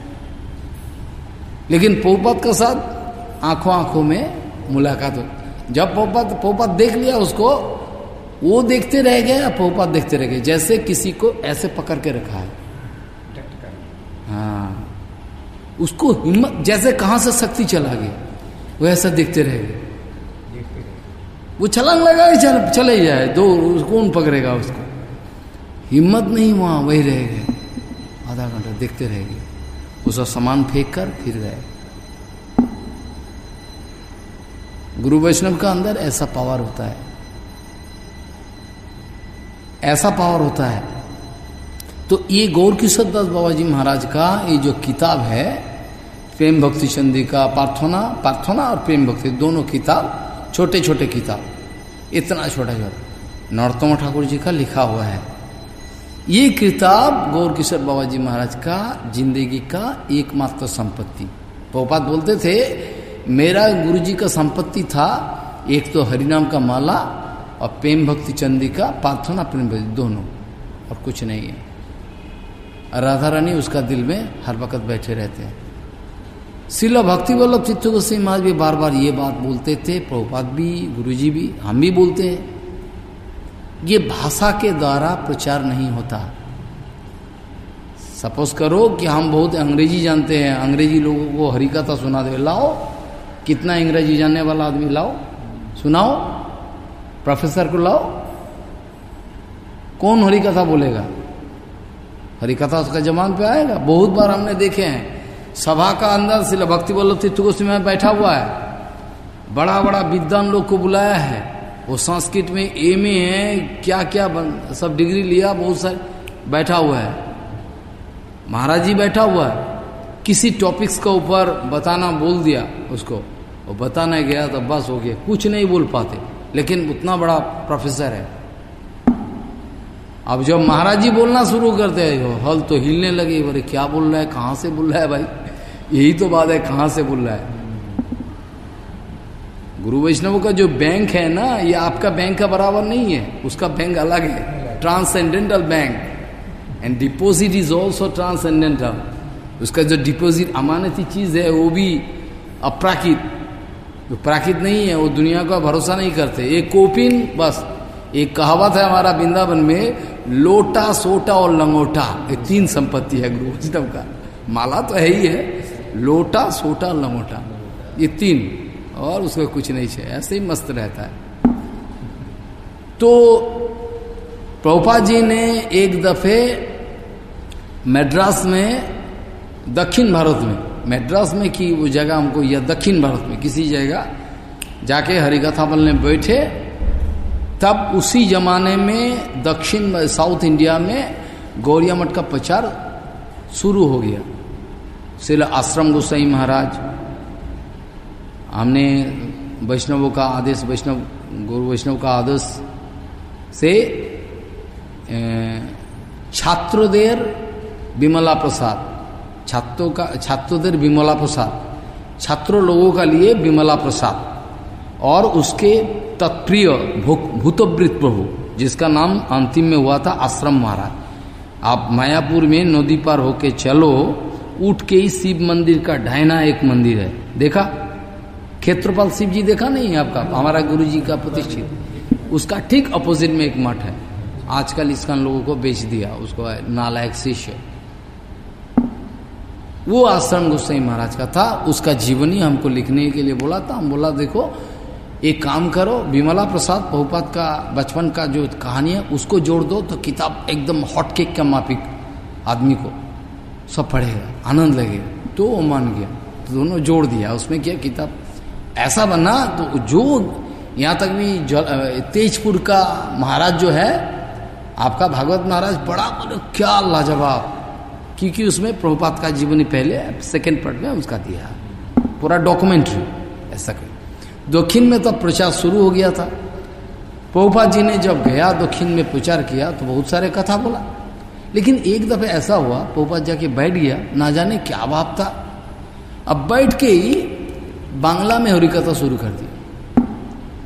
लेकिन पोपत के साथ आँखों आँखों में मुलाकात हो। जब पोपत पोपत देख लिया उसको वो देखते रह गए पोपत देखते रह गए। जैसे किसी को ऐसे पकड़ के रखा है। हाँ। उसको हिम्मत जैसे कहाँ से शक्ति चला गया वो ऐसा देखते रह गए। वो छलांग लगा चल, चले जाए दो कौन पकड़ेगा उसको? हिम्मत नहीं वहाँ वही रह गए। आधा घंटा देखते रह गए। उसका सामान फेंक कर फिर गए। गुरु वैष्णव का अंदर ऐसा पावर होता है। ऐसा पावर होता है। तो ये गौर किशोर दास बाबा जी महाराज का, ये जो किताब है, प्रेम भक्ति चंदी का प्रार्थना प्रार्थना और प्रेम भक्ति, दोनों किताब छोटे छोटे किताब, इतना छोटा छोटा नरोत्तम ठाकुर जी का लिखा हुआ है। ये किताब गौर किशोर बाबा जी महाराज का, ज़िंदगी का एकमात्र संपत्ति। पोपात बोलते थे, मेरा गुरु जी का संपत्ति था, एक तो हरिनाम का माला और प्रेम भक्ति चंदी का प्रार्थना प्रेम भक्ति, दोनों। और कुछ नहीं है। राधा रानी उसका दिल में हर वक्त बैठे रहते हैं। शिला भक्ति वल्लभ चित्त गोस्वामी महाराज भी बार बार ये बात बोलते थे, प्रभुपाद भी, गुरुजी भी, हम भी बोलते हैं। ये भाषा के द्वारा प्रचार नहीं होता। सपोज़ करो कि हम बहुत अंग्रेज़ी जानते हैं। अंग्रेज़ी लोगों को हरिकथा सुना दे, लाओ। कितना अंग्रेज़ी जानने वाला आदमी, लाओ। सुनाओ। प्रोफेसर को लाओ। कौन हरिकथा बोलेगा? हरिकथा उसका जमान पे आएगा। बहुत बार हमने देखे हैं। सभा का अंदर सिला भक्ति वल्लभ तीर्थ गोस्वामी में बैठा हुआ है। बड़ा बड़ा विद्वान लोग को बुलाया है। वो संस्कृत में एम ए है क्या क्या बन, सब डिग्री लिया बहुत सारे बैठा हुआ है। महाराज जी बैठा हुआ है। किसी टॉपिक्स का ऊपर बताना बोल दिया उसको। वो बताने गया तो बस हो गया। कुछ नहीं बोल पाते। लेकिन उतना बड़ा प्रोफेसर है। अब जब महाराज जी बोलना शुरू करते हैं हल तो हिलने लगे, बोले, क्या बोल रहा है? कहाँ से बोल रहा है भाई? यही तो बात है, कहाँ से बोल रहा है? गुरु वैष्णव का जो बैंक है ना, ये आपका बैंक का बराबर नहीं है, उसका बैंक अलग है। Transcendental bank and deposit is also transcendental उसका जो डिपोजिट अमानती चीज़ है, वो भी अपराकित। जो प्राकृत नहीं है, वो दुनिया का भरोसा नहीं करते। एक कोपिन, बस। एक कहावत है हमारा वृंदावन में, लोटा, सोटा और लंगोटा। ये तीन संपत्ति है गुरु वैष्णव का। माला तो है ही है। लोटा, सोटा, लंगोटा। ये तीन। और उसका कुछ नहीं है ऐसे ही मस्त रहता है। तो प्रभुपा जी ने एक दफे मद्रास में, दक्षिण भारत में मद्रास में की वो जगह हमको या दक्षिण भारत में, किसी जगह जाके हरिकथा बोलने बैठे, तब उसी जमाने में दक्षिण, साउथ इंडिया में गौरिया मठ का प्रचार शुरू हो गया। शिल आश्रम गोसाई महाराज, हमने वैष्णवों का आदेश, वैष्णव, गुरु वैष्णव का आदेश से छात्रोदय विमला प्रसाद छात्रों का छात्रोदय विमला प्रसाद, छात्रों लोगों का लिए विमला प्रसाद, और उसके तत्प्रिय भूतवृत प्रभु, जिसका नाम अंतिम में हुआ था आश्रम महाराज। आप मायापुर में नदी पार होके चलो, उठ के ही शिव मंदिर का ढाइना एक मंदिर है। देखा? क्षेत्रपाल शिव जी देखा नहीं आपका? हमारा गुरु जी का प्रतिष्ठित। उसका ठीक अपोजिट में एक मठ है। आजकल इसका लोगों को बेच दिया, उसको नालायक शिष्य। वो आश्रम गोसाई महाराज का था, उसका जीवनी हमको लिखने के लिए बोला था। हम बोला, देखो, एक काम करो, विमला प्रसाद बहुपात का, बचपन का जो कहानी है, उसको जोड़ दो तो किताब एकदम हॉट केक का मापिक आदमी को सब पढ़ेगा, आनंद लगेगा। तो वो मान गया। तो दोनों जोड़ दिया। उसमें क्या, किताब ऐसा बना तो जो यहाँ तक भी तेजपुर का महाराज जो है, आपका भागवत महाराज बड़ा, बोले, क्या लाजवाब क्योंकि उसमें प्रभुपात का जीवनी पहले सेकेंड पार्ट में उसका दिया। पूरा डॉक्यूमेंट्री ऐसा कर दक्षिण में तब प्रचार शुरू हो गया था। पोपा जी ने जब गया, दक्षिण में प्रचार किया तो बहुत सारे कथा बोला। लेकिन एक दफे ऐसा हुआ पोपा जाके बैठ गया, ना जाने क्या भाव था। अब बैठ के ही बांग्ला में हरिकथा शुरू कर दी।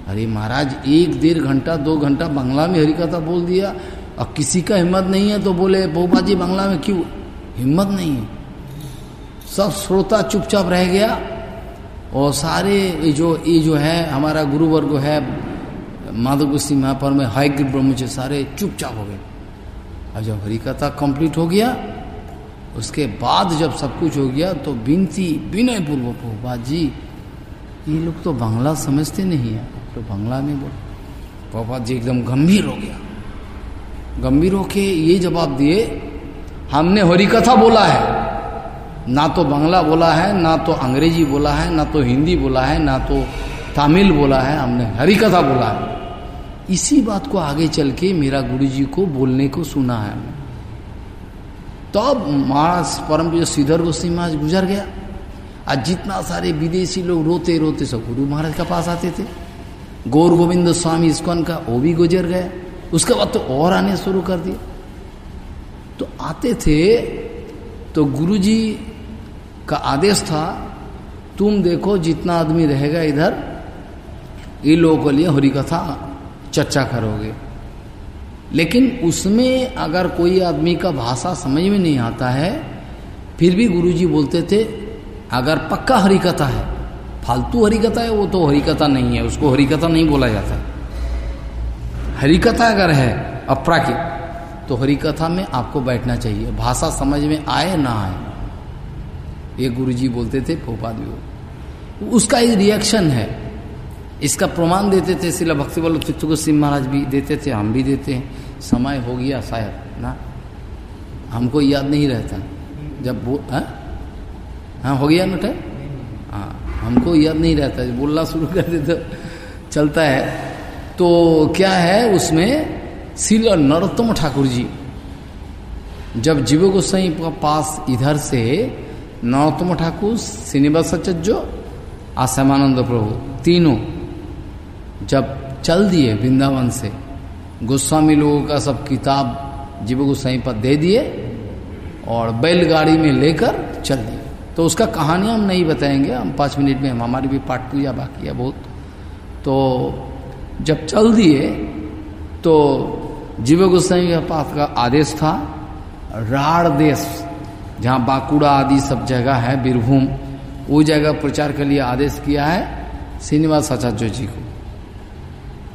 अरे महाराज, एक डेढ़ घंटा, दो घंटा बांग्ला में हरिकथा बोल दिया। और किसी का हिम्मत नहीं है तो बोले पोपा जी, बांग्ला में क्यों? हिम्मत नहीं है। सब श्रोता चुपचाप रह गया और सारे ये जो ये जो है, हमारा गुरु वर्ग है माधव गुस्सी महापर में हाई ग्रिड ब्रह्मचर्य, सारे चुपचाप हो गए। और जब हरिकथा कंप्लीट हो गया, उसके बाद जब सब कुछ हो गया तो बिनती विनय पूर्वक हो जी ये लोग तो बांग्ला समझते नहीं है। तो बांग्ला में बोल। पापा जी एकदम गंभीर हो गया। गंभीर होके ये जवाब दिए हमने हरिकथा बोला है। ना तो बांग्ला बोला है, ना तो अंग्रेज़ी बोला है, ना तो हिंदी बोला है, ना तो तमिल बोला है, हमने हरी कथा बोला है। इसी बात को आगे चल के मेरा गुरु जी को बोलने को सुना है हमने। तब महाराज परम जो श्रीधर गोस्वी महाराज गुजर गया। आज जितना सारे विदेशी लोग रोते रोते सब गुरु महाराज के पास आते थे। गौर गोविंद स्वामी इसकन का, वो भी गुजर गया उसके बाद तो और आने शुरू कर दिया तो आते थे तो गुरुजी का आदेश था, तुम देखो जितना आदमी रहेगा इधर, इन लोगों के लिए हरि कथा चर्चा करोगे। लेकिन उसमें अगर कोई आदमी का भाषा समझ में नहीं आता है, फिर भी गुरुजी बोलते थे, अगर पक्का हरिकथा है, फालतू हरिकथा है, वो तो हरिकथा नहीं है, उसको हरिकथा नहीं बोला जाता। हरिकथा अगर है अपराकित तो हरिकथा में आपको बैठना चाहिए। भाषा समझ में आए ना आए। ये गुरुजी बोलते थे भोपाल भी उसका एक रिएक्शन है। इसका प्रमाण देते थे शिला भक्ति वल्लभ चित्त सिंह महाराज भी देते थे, हम भी देते हैं। समय हो गया शायद, ना? हमको याद नहीं रहता। जब वो हाँ? हाँ हो गया ना टाइम हाँ हमको याद नहीं रहता। जब बोलना शुरू कर दे तो चलता है। तो क्या है उसमें? शिल और नरोत्तम ठाकुर जी जब जीव गोसाई का पास इधर से नरोत्तम ठाकुर, श्रीनिवास आचार्य और श्यामानंद प्रभु, तीनों जब चल दिए वृंदावन से, गोस्वामी लोगों का सब किताब जीव गोस्वामी पर दे दिए और बैलगाड़ी में लेकर चल दिए। तो उसका कहानी हम नहीं बताएँगे, हम पाँच मिनट में हमारी भी पाठ पूजा बाकी है बहुत। तो जब चल दिए तो जीव गोस्वामी के पास का आदेश था। राड़ देश, जहाँ बांकुड़ा आदि सब जगह है, बीरभूम, वो जगह प्रचार के लिए आदेश किया है श्रीनिवास आचार्य जी को।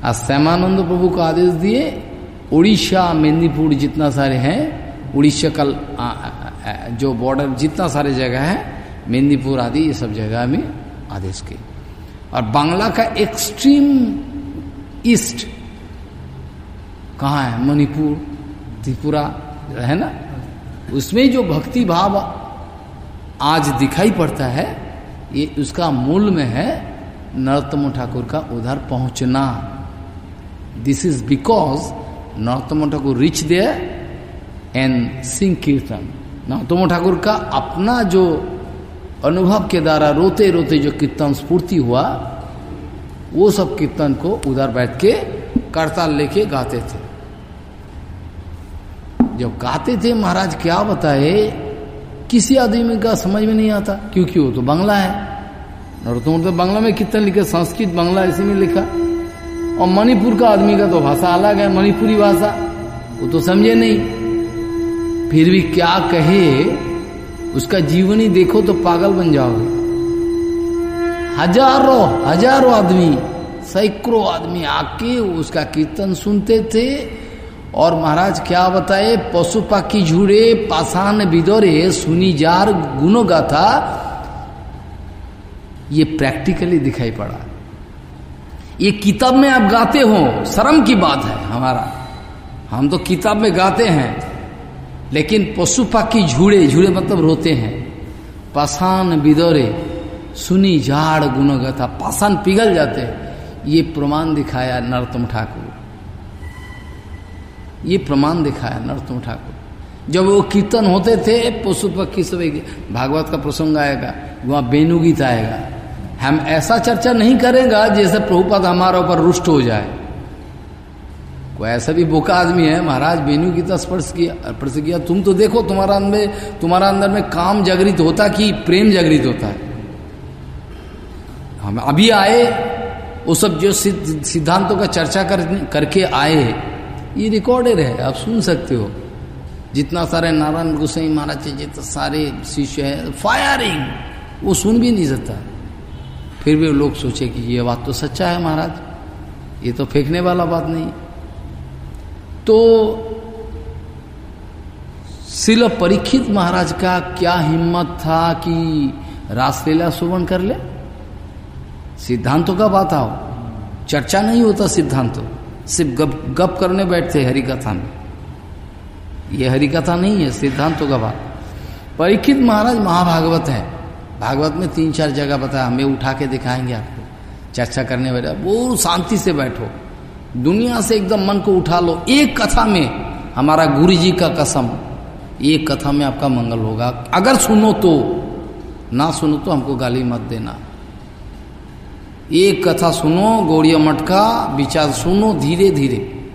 आज श्यामानंद प्रभु को आदेश दिए उड़ीसा मेदिनीपुर जितना सारे हैं उड़ीसा का जो बॉर्डर जितना सारे जगह है, मेदिनीपुर आदि, ये सब जगह में आदेश किए। और बांग्ला का एक्सट्रीम ईस्ट कहाँ है? मणिपुर, त्रिपुरा, है ना? उसमें जो भक्ति भाव आज दिखाई पड़ता है, ये उसका मूल में है नरोत्तम ठाकुर का उधर पहुँचना। This is because Narottam Thakur reach there and sing kirtan. Narottam Thakur का अपना जो अनुभव के द्वारा रोते रोते जो कीर्तन स्फूर्ति हुआ, वो सब कीर्तन को उधर बैठ के करताल लेके गाते थे। जब गाते थे, महाराज, क्या बताए? किसी आदमी का समझ में नहीं आता, क्योंकि वो तो बंगला है। और तुम तो बांग्ला में कितना लिखा, संस्कृत बंगला इसी में लिखा। और मणिपुर का आदमी का तो भाषा अलग है, मणिपुरी भाषा। वो तो समझे नहीं। फिर भी क्या कहे, उसका जीवनी देखो तो पागल बन जाओगे। हज़ारों हज़ारों आदमी, सैकड़ों आदमी आके उसका कीर्तन सुनते थे। और महाराज, क्या बताए? पशु पाखी झूड़े, पाषाण बिदोरे, सुनी जार गुनो गाथा ये प्रैक्टिकली दिखाई पड़ा। ये किताब में आप गाते हो, शर्म की बात है हमारा। हम तो किताब में गाते हैं, लेकिन पशु पाखी झूड़े झूड़े मतलब रोते हैं। पाषाण बिदोरे, सुनी झाड़ गुणगथा पाषाण पिघल जाते ये प्रमाण दिखाया नरोत्तम ठाकुर। ये प्रमाण दिखाया नरोत्तम ठाकुर। जब वो कीर्तन होते थे पशु पक्षी सब भागवत का प्रसंग आएगा वहाँ बेनु गीत आएगा। हम ऐसा चर्चा नहीं करेगा जैसे प्रभुपद हमारा ऊपर रुष्ट हो जाए। कोई ऐसा भी बोका आदमी है महाराज बेनु गीता स्पर्श किया स्पर्श किया तुम तो देखो तुम्हारा अंदर तुम्हारा अंदर में काम जागृत होता कि प्रेम जागृत होता है। हम अभी आए वो सब जो सिद्धांतों का चर्चा कर, करके आए ये रिकॉर्डेड है, आप सुन सकते हो। जितना सारे नारायण गोसाई महाराज जितना सारे शिष्य है फायरिंग वो सुन भी नहीं सकता। फिर भी लोग सोचे कि ये बात तो सच्चा है महाराज, ये तो फेंकने वाला बात नहीं। तो शिल परीक्षित महाराज का क्या हिम्मत था कि रासलीला सुवर्ण कर ले? सिद्धांतों का बात आओ। चर्चा नहीं होता सिद्धांतों। सिर्फ़ गप गप करने बैठते हरि कथा में। ये हरि कथा नहीं है, सिद्धांतों का बात परीक्षित महाराज महाभागवत है। भागवत में तीन चार जगह बताया, हमें उठा के दिखाएँगे आपको। चर्चा करने वाले वो शांति से बैठो। दुनिया से एकदम मन को उठा लो। एक कथा में हमारा गुरु जी का कसम, एक कथा में आपका मंगल होगा। अगर सुनो तो ना सुनो तो हमको गाली मत देना। एक कथा सुनो, गौड़िया मठ का विचार सुनो, धीरे धीरे।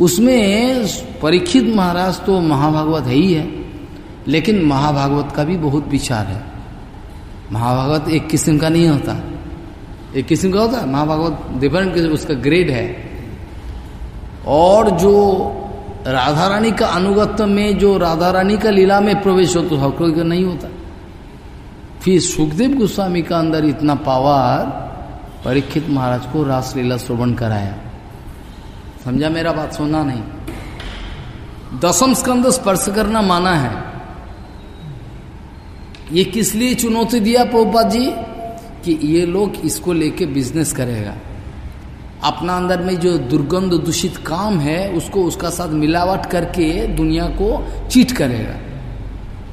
उसमें परीक्षित महाराज तो महाभागवत है ही है, लेकिन महाभागवत का भी बहुत विचार है। महाभागवत एक किस्म का नहीं होता। एक किस्म का होता है, महाभागवत डिफरेंट उसका ग्रेड है। और जो राधा रानी का अनुगत्य में, जो राधा रानी का लीला में प्रवेश है कोई नहीं होता। फिर सुखदेव गोस्वामी का अंदर इतना पावर, परीक्षित महाराज को रासलीला श्रवण कराया। समझा मेरा बात सुनना नहीं। दसम स्कंद स्पर्श करना माना है। ये किस लिए चुनौती दिया पोपा जी? कि ये लोग इसको लेके बिज़नेस करेगा। अपना अंदर में जो दुर्गंध दूषित काम है, उसको उसका साथ मिलावट करके दुनिया को चीट करेगा।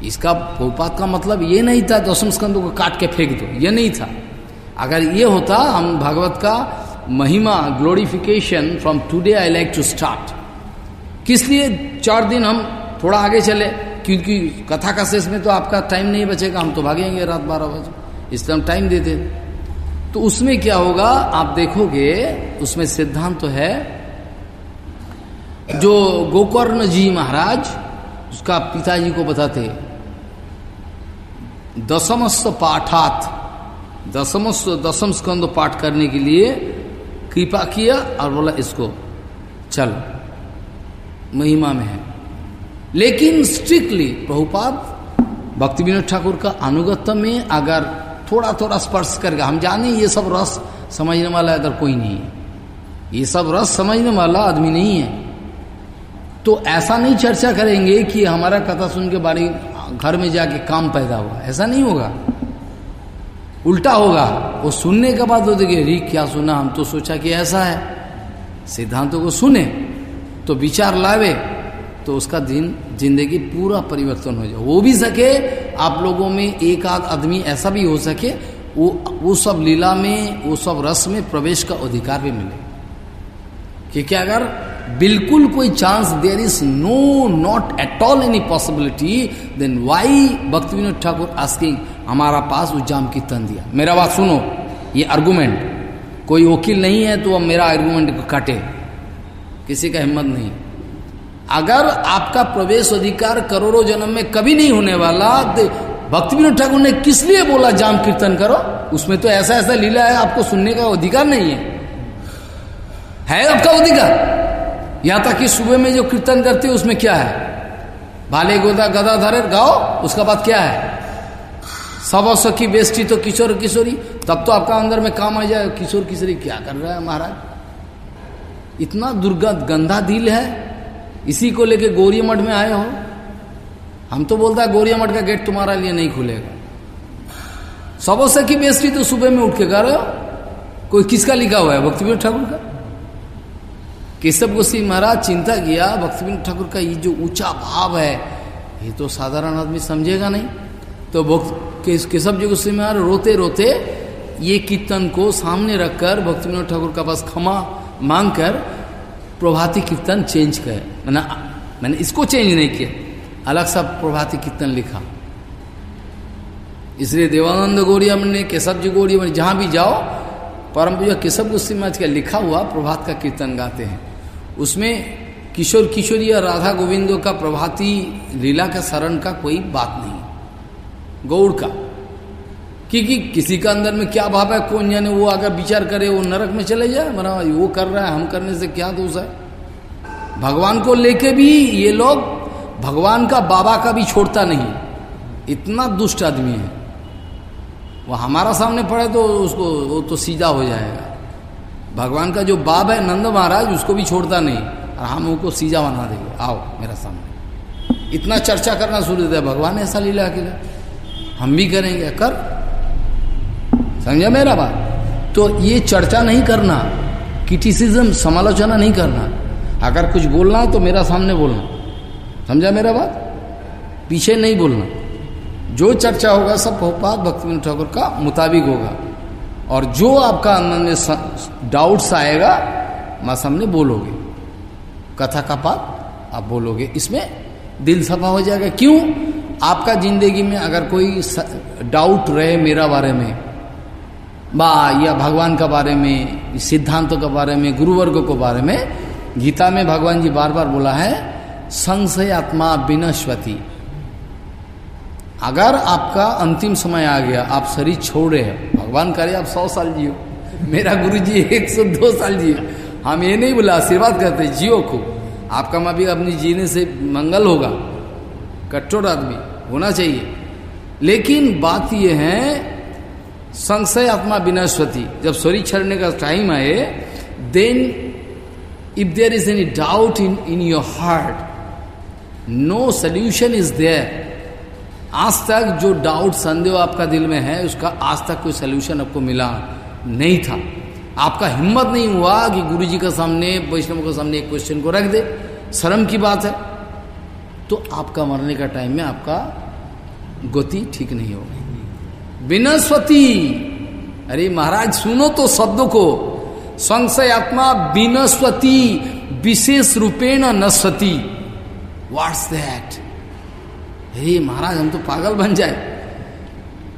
इसका भोपात का मतलब ये नहीं था दसम स्कंदों को काट के फेंक दो, ये नहीं था। अगर ये होता, हम भागवत का महिमा glorification from today I like to start किस लिए चार दिन हम थोड़ा आगे चले? क्योंकि कथा का शेष में तो आपका टाइम नहीं बचेगा, हम तो भागेंगे रात बारह बजे। इसलिए हम टाइम देते तो उसमें क्या होगा, आप देखोगे, उसमें सिद्धांत तो है, जो गोकर्ण जी महाराज, उसका पिताजी को बताते दशमस्व पाठात दशमस्व दशम स्कंद पाठ करने के लिए कृपा किया और बोला इसको, चल, महिमा में है। लेकिन स्ट्रिक्टली प्रभुपाद भक्ति विनोद ठाकुर का अनुगत्य में अगर थोड़ा थोड़ा स्पर्श करके, हम जाने ये सब रस समझने वाला अगर कोई नहीं है। ये सब रस समझने वाला आदमी नहीं है। तो ऐसा नहीं चर्चा करेंगे कि हमारा कथा सुन के बारे घर में जाके काम पैदा हुआ। ऐसा नहीं होगा। उल्टा होगा। वो सुनने के बाद वो देखिए री क्या सुना? हम तो सोचा कि ऐसा है। सिद्धांतों को सुने तो विचार लावे तो उसका दिन, ज़िंदगी पूरा परिवर्तन हो जाए। वो भी सके, आप लोगों में एक आध आदमी ऐसा भी हो सके, वो वो सब लीला में, वो सब रस में प्रवेश का अधिकार भी मिले। कि क्या अगर बिल्कुल कोई chance there is no not at all any possibility then why Bhaktivinoda Thakur asking हमारा पास वो जाम कीर्तन दिया मेरा बात सुनो ये आर्गूमेंट कोई वकील नहीं है तो अब मेरा आर्गूमेंट काटे किसी का हिम्मत नहीं अगर आपका प्रवेश अधिकार करोड़ों जन्म में कभी नहीं होने वाला भक्ति विनोद ठाकुर ने किस लिए बोला जाम कीर्तन करो उसमें तो ऐसा ऐसा लीला है आपको सुनने का अधिकार नहीं है है आपका अधिकार यहाँ तक कि सुबह में जो कीर्तन करते हो, उसमें क्या है? भाले गोदा गदा धरे, गाओ, उसका बाद क्या है? सब सखी बेस्टी तो किशोर किशोरी, तब तो आपका अंदर में काम आ जाए, किशोर किशोरी क्या कर रहा है महाराज? इतना दुर्गंध, गंदा दिल है। इसी को लेके गौरी मठ में आए हो। हम तो बोलता है गौरिया मठ का गेट तुम्हारा लिए नहीं खुलेगा। सबो सखी बेस्टी तो सुबह में उठ के कर। रहे हो कोई किसका लिखा हुआ है? भक्ति ठाकुर का? केशव गोस्वी महाराज चिंता किया भक्ति ठाकुर का ये जो ऊँचा भाव है, ये तो साधारण आदमी समझेगा नहीं। तो केशव जी गोस्वी महाराज रोते रोते ये कीर्तन को सामने रखकर भक्ति विनोद ठाकुर का पास क्षमा मांग कर प्रभाती कीर्तन चेंज कर। मैंने मैंने इसको चेंज नहीं किया, अलग सा प्रभाती कीर्तन लिखा। इसलिए देवानंद गौरिया ने, केशव जी गौरिया में जहाँ भी जाओ, परम पूजा केशव गोस्वी महाराज का लिखा हुआ प्रभात का कीर्तन गाते हैं। उसमें किशोर किशोरी या राधा गोविंदो का प्रभाती लीला का शरण का कोई बात नहीं। गौड़ का। क्योंकि किसी का अंदर में क्या भाव है, कौन जाने वो अगर विचार करे, वो नरक में चले जाए, मरा वो कर रहा है, हम करने से क्या दोष है? भगवान को लेके भी ये लोग भगवान का बाबा का भी छोड़ता नहीं। इतना दुष्ट आदमी है। वो हमारा सामने पड़े तो उसको, वो तो सीधा हो जाएगा। भगवान का जो बाप है नंद महाराज, उसको भी छोड़ता नहीं। और हम उनको सीजा बना देंगे। आओ, मेरा सामने। इतना चर्चा करना शुरू देता भगवान ऐसा लीला अकेला हम भी करेंगे। कर। समझा मेरा बात? तो ये चर्चा नहीं करना, क्रिटिसिज्म, समालोचना नहीं करना। अगर कुछ बोलना है तो मेरा सामने बोलना। समझा मेरा बात? पीछे नहीं बोलना। जो चर्चा होगा, सब भोपाल भक्ति ठाकुर का मुताबिक होगा। और जो आपका अंदर में डाउट्स आएगा मैं सामने बोलोगे। कथा का पात आप बोलोगे। इसमें दिल सफ़ा हो जाएगा। क्यों? आपका ज़िंदगी में अगर कोई डाउट रहे मेरा बारे में, बा, या भगवान का बारे में, सिद्धांतों के बारे में, गुरुवर्ग के बारे में, गीता में भगवान जी बार बार बोला है संशय आत्मा विनस्वती अगर आपका अंतिम समय आ गया, आप शरीर छोड़ रहे हैं, भगवान करे आप सौ साल जियो। मेरा गुरु जी एक सौ दो साल जियो। हम ये नहीं बोला, आशीर्वाद करते जियो को आपका माँ भी अपनी जीने से मंगल होगा। कट्टोर आदमी, होना चाहिए। लेकिन बात यह है, संशय आत्मा विनस्वती जब शरीर छड़ने का टाइम आए then if there is any doubt in in your heart no solution is there आज तक जो डाउट संदेह आपका दिल में है, उसका आज तक कोई सोल्यूशन आपको मिला नहीं था। आपका हिम्मत नहीं हुआ कि गुरु जी के सामने, वैष्णव के सामने एक क्वेश्चन को रख दे। शर्म की बात है। तो आपका मरने का टाइम में आपका गति ठीक नहीं होगी। विनस्वती अरे महाराज, सुनो तो शब्दों को। संशय आत्मा विनस्वती विशेष रूपेण नस्वती व्हाट्स दैट हे महाराज, हम तो पागल बन जाए।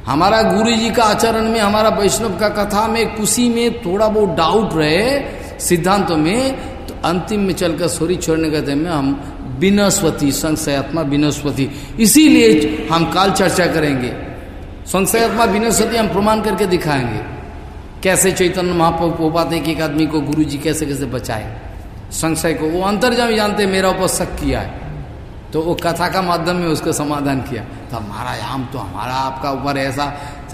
हमारा गुरु जी का आचरण में, हमारा वैष्णव का कथा में कुशी में थोड़ा बहुत डाउट रहे, सिद्धांतों में तो अंतिम में चलकर सोरी छोड़ने का में हम बिनस्वती, संशयात्मा बिनस्वती। इसीलिए हम काल चर्चा करेंगे। संशयात्मा बिनस्वती हम प्रमाण करके दिखाएँगे। कैसे चैतन्य महाप्रभु पाते कि एक आदमी को गुरु जी कैसे कैसे बचाए। संशय को वो अंतर्जामी जानते मेरा ऊपर शक किया है। तो वो कथा का माध्यम में उसका समाधान किया। तो हमारा आम तो हमारा आपका ऊपर ऐसा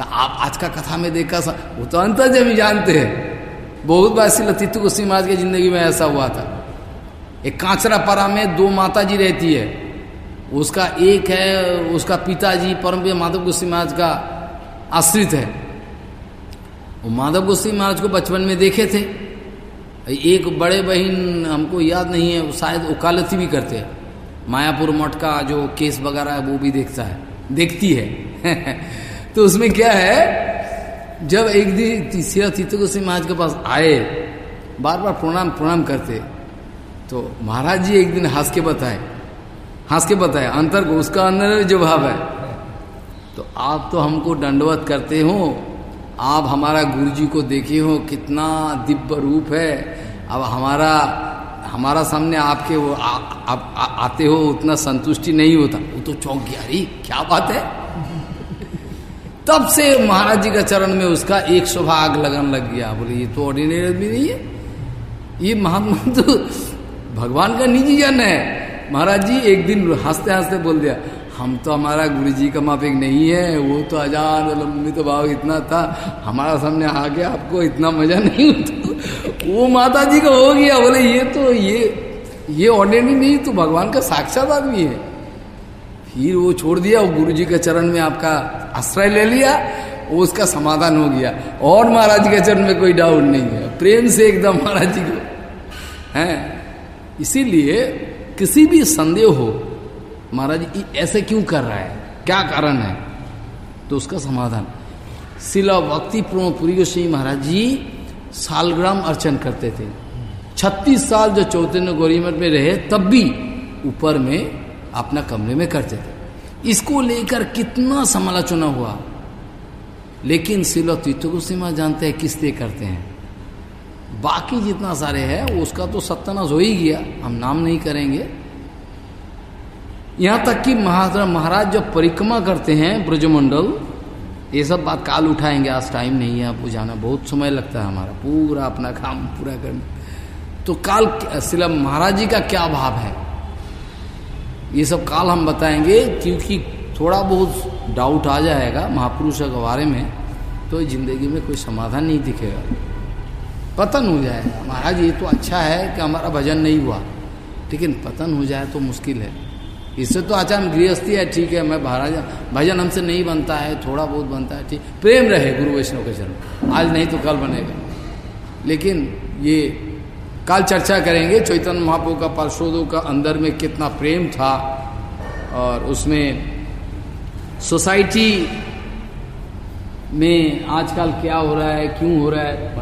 आप आज का कथा में देखा सा, वो तो अंतर्जामी जानते हैं। बहुत बार सिला तित्तु को महाराज की ज़िंदगी में ऐसा हुआ था। एक कांचरा परा में दो माता जी रहती है। उसका एक है, उसका पिताजी परम माधव गोस्वी महाराज का आश्रित है। वो माधव गोस्वी महाराज को बचपन में देखे थे। एक बड़े बहन हमको याद नहीं है शायद उकालती भी करते हैं। मायापुर मठ का जो केस वगैरह है, वो भी देखता है। देखती है। तो उसमें क्या है, जब एक दिन तीसरा तीर्थो महाराज के पास आए बार बार प्रणाम प्रणाम करते तो महाराज जी एक दिन हंस के बताए, हंस के बताए, अंतर को उसका अंदर जो भाव है। तो आप तो हमको दंडवत करते हो, आप हमारा गुरु जी को देखे हो, कितना दिव्य रूप है। अब हमारा हमारा सामने आपके वो आ, आ, आ, आते हो उतना संतुष्टि नहीं होता। वो तो चौंक गया अरे क्या बात है? तब से महाराज जी का चरण में उसका एक स्वभाग लगन लग गया। बोले ये तो ऑर्डिनरी आदमी नहीं है। ये महात्मा तो भगवान का निजी जन है। महाराज जी एक दिन हँसते हँसते बोल दिया हम तो हमारा गुरु जी का माफिक नहीं है। वो तो अजान लंबी तो भाव इतना था। हमारा सामने आ गया आपको इतना मज़ा नहीं होता। वो माता जी का हो गया, बोले, ये तो ये ये ऑर्डिनरी नहीं तो भगवान का साक्षात आदमी है। फिर वो छोड़ दिया, वो गुरु जी के चरण में आपका आश्रय ले लिया, वो उसका समाधान हो गया। और महाराज के चरण में कोई डाउट नहीं है। प्रेम से एकदम महाराज जी को, है? इसीलिए किसी भी संदेह हो, महाराज ऐसे क्यों कर रहा है? क्या कारण है? तो उसका समाधान। शिला भक्ति पुरी सिंह महाराज जी सालग्राम अर्चन करते थे। छत्तीस साल जो चौथ्य गौरीमठ में रहे, तब भी ऊपर में अपना कमरे में करते थे। इसको लेकर कितना समालोचना हुआ। लेकिन सिलो तीर्थो को सीमा जानते हैं, किस लिए करते हैं। बाकी जितना सारे है, उसका तो सत्यानाश हो ही गया। हम नाम नहीं करेंगे। यहाँ तक कि महाराज जो परिक्रमा करते हैं, ब्रजमंडल ये सब बात काल उठाएँगे, आज टाइम नहीं है, आपको जाना, बहुत समय लगता है हमारा, पूरा अपना काम पूरा करने। तो काल सिला महाराज जी का क्या भाव है? ये सब काल हम बताएँगे, क्योंकि थोड़ा बहुत डाउट आ जाएगा महापुरुष के बारे में तो ज़िंदगी में कोई समाधान नहीं दिखेगा। पतन हो जाएगा। महाराज, ये तो अच्छा है कि हमारा भजन नहीं हुआ, लेकिन पतन हो जाए तो मुश्किल है। इससे तो अचानक गृहस्थी है, ठीक है, मैं महाराज भजन हमसे नहीं बनता है, थोड़ा बहुत बनता है, ठीक। प्रेम रहे गुरु वैष्णव के चरण आज नहीं तो कल बनेगा। लेकिन ये कल चर्चा करेंगे, चैतन्य महाप्रभु का पार्षदों का अंदर में कितना प्रेम था, और उसमें सोसाइटी में आजकल क्या हो रहा है, क्यों हो रहा है।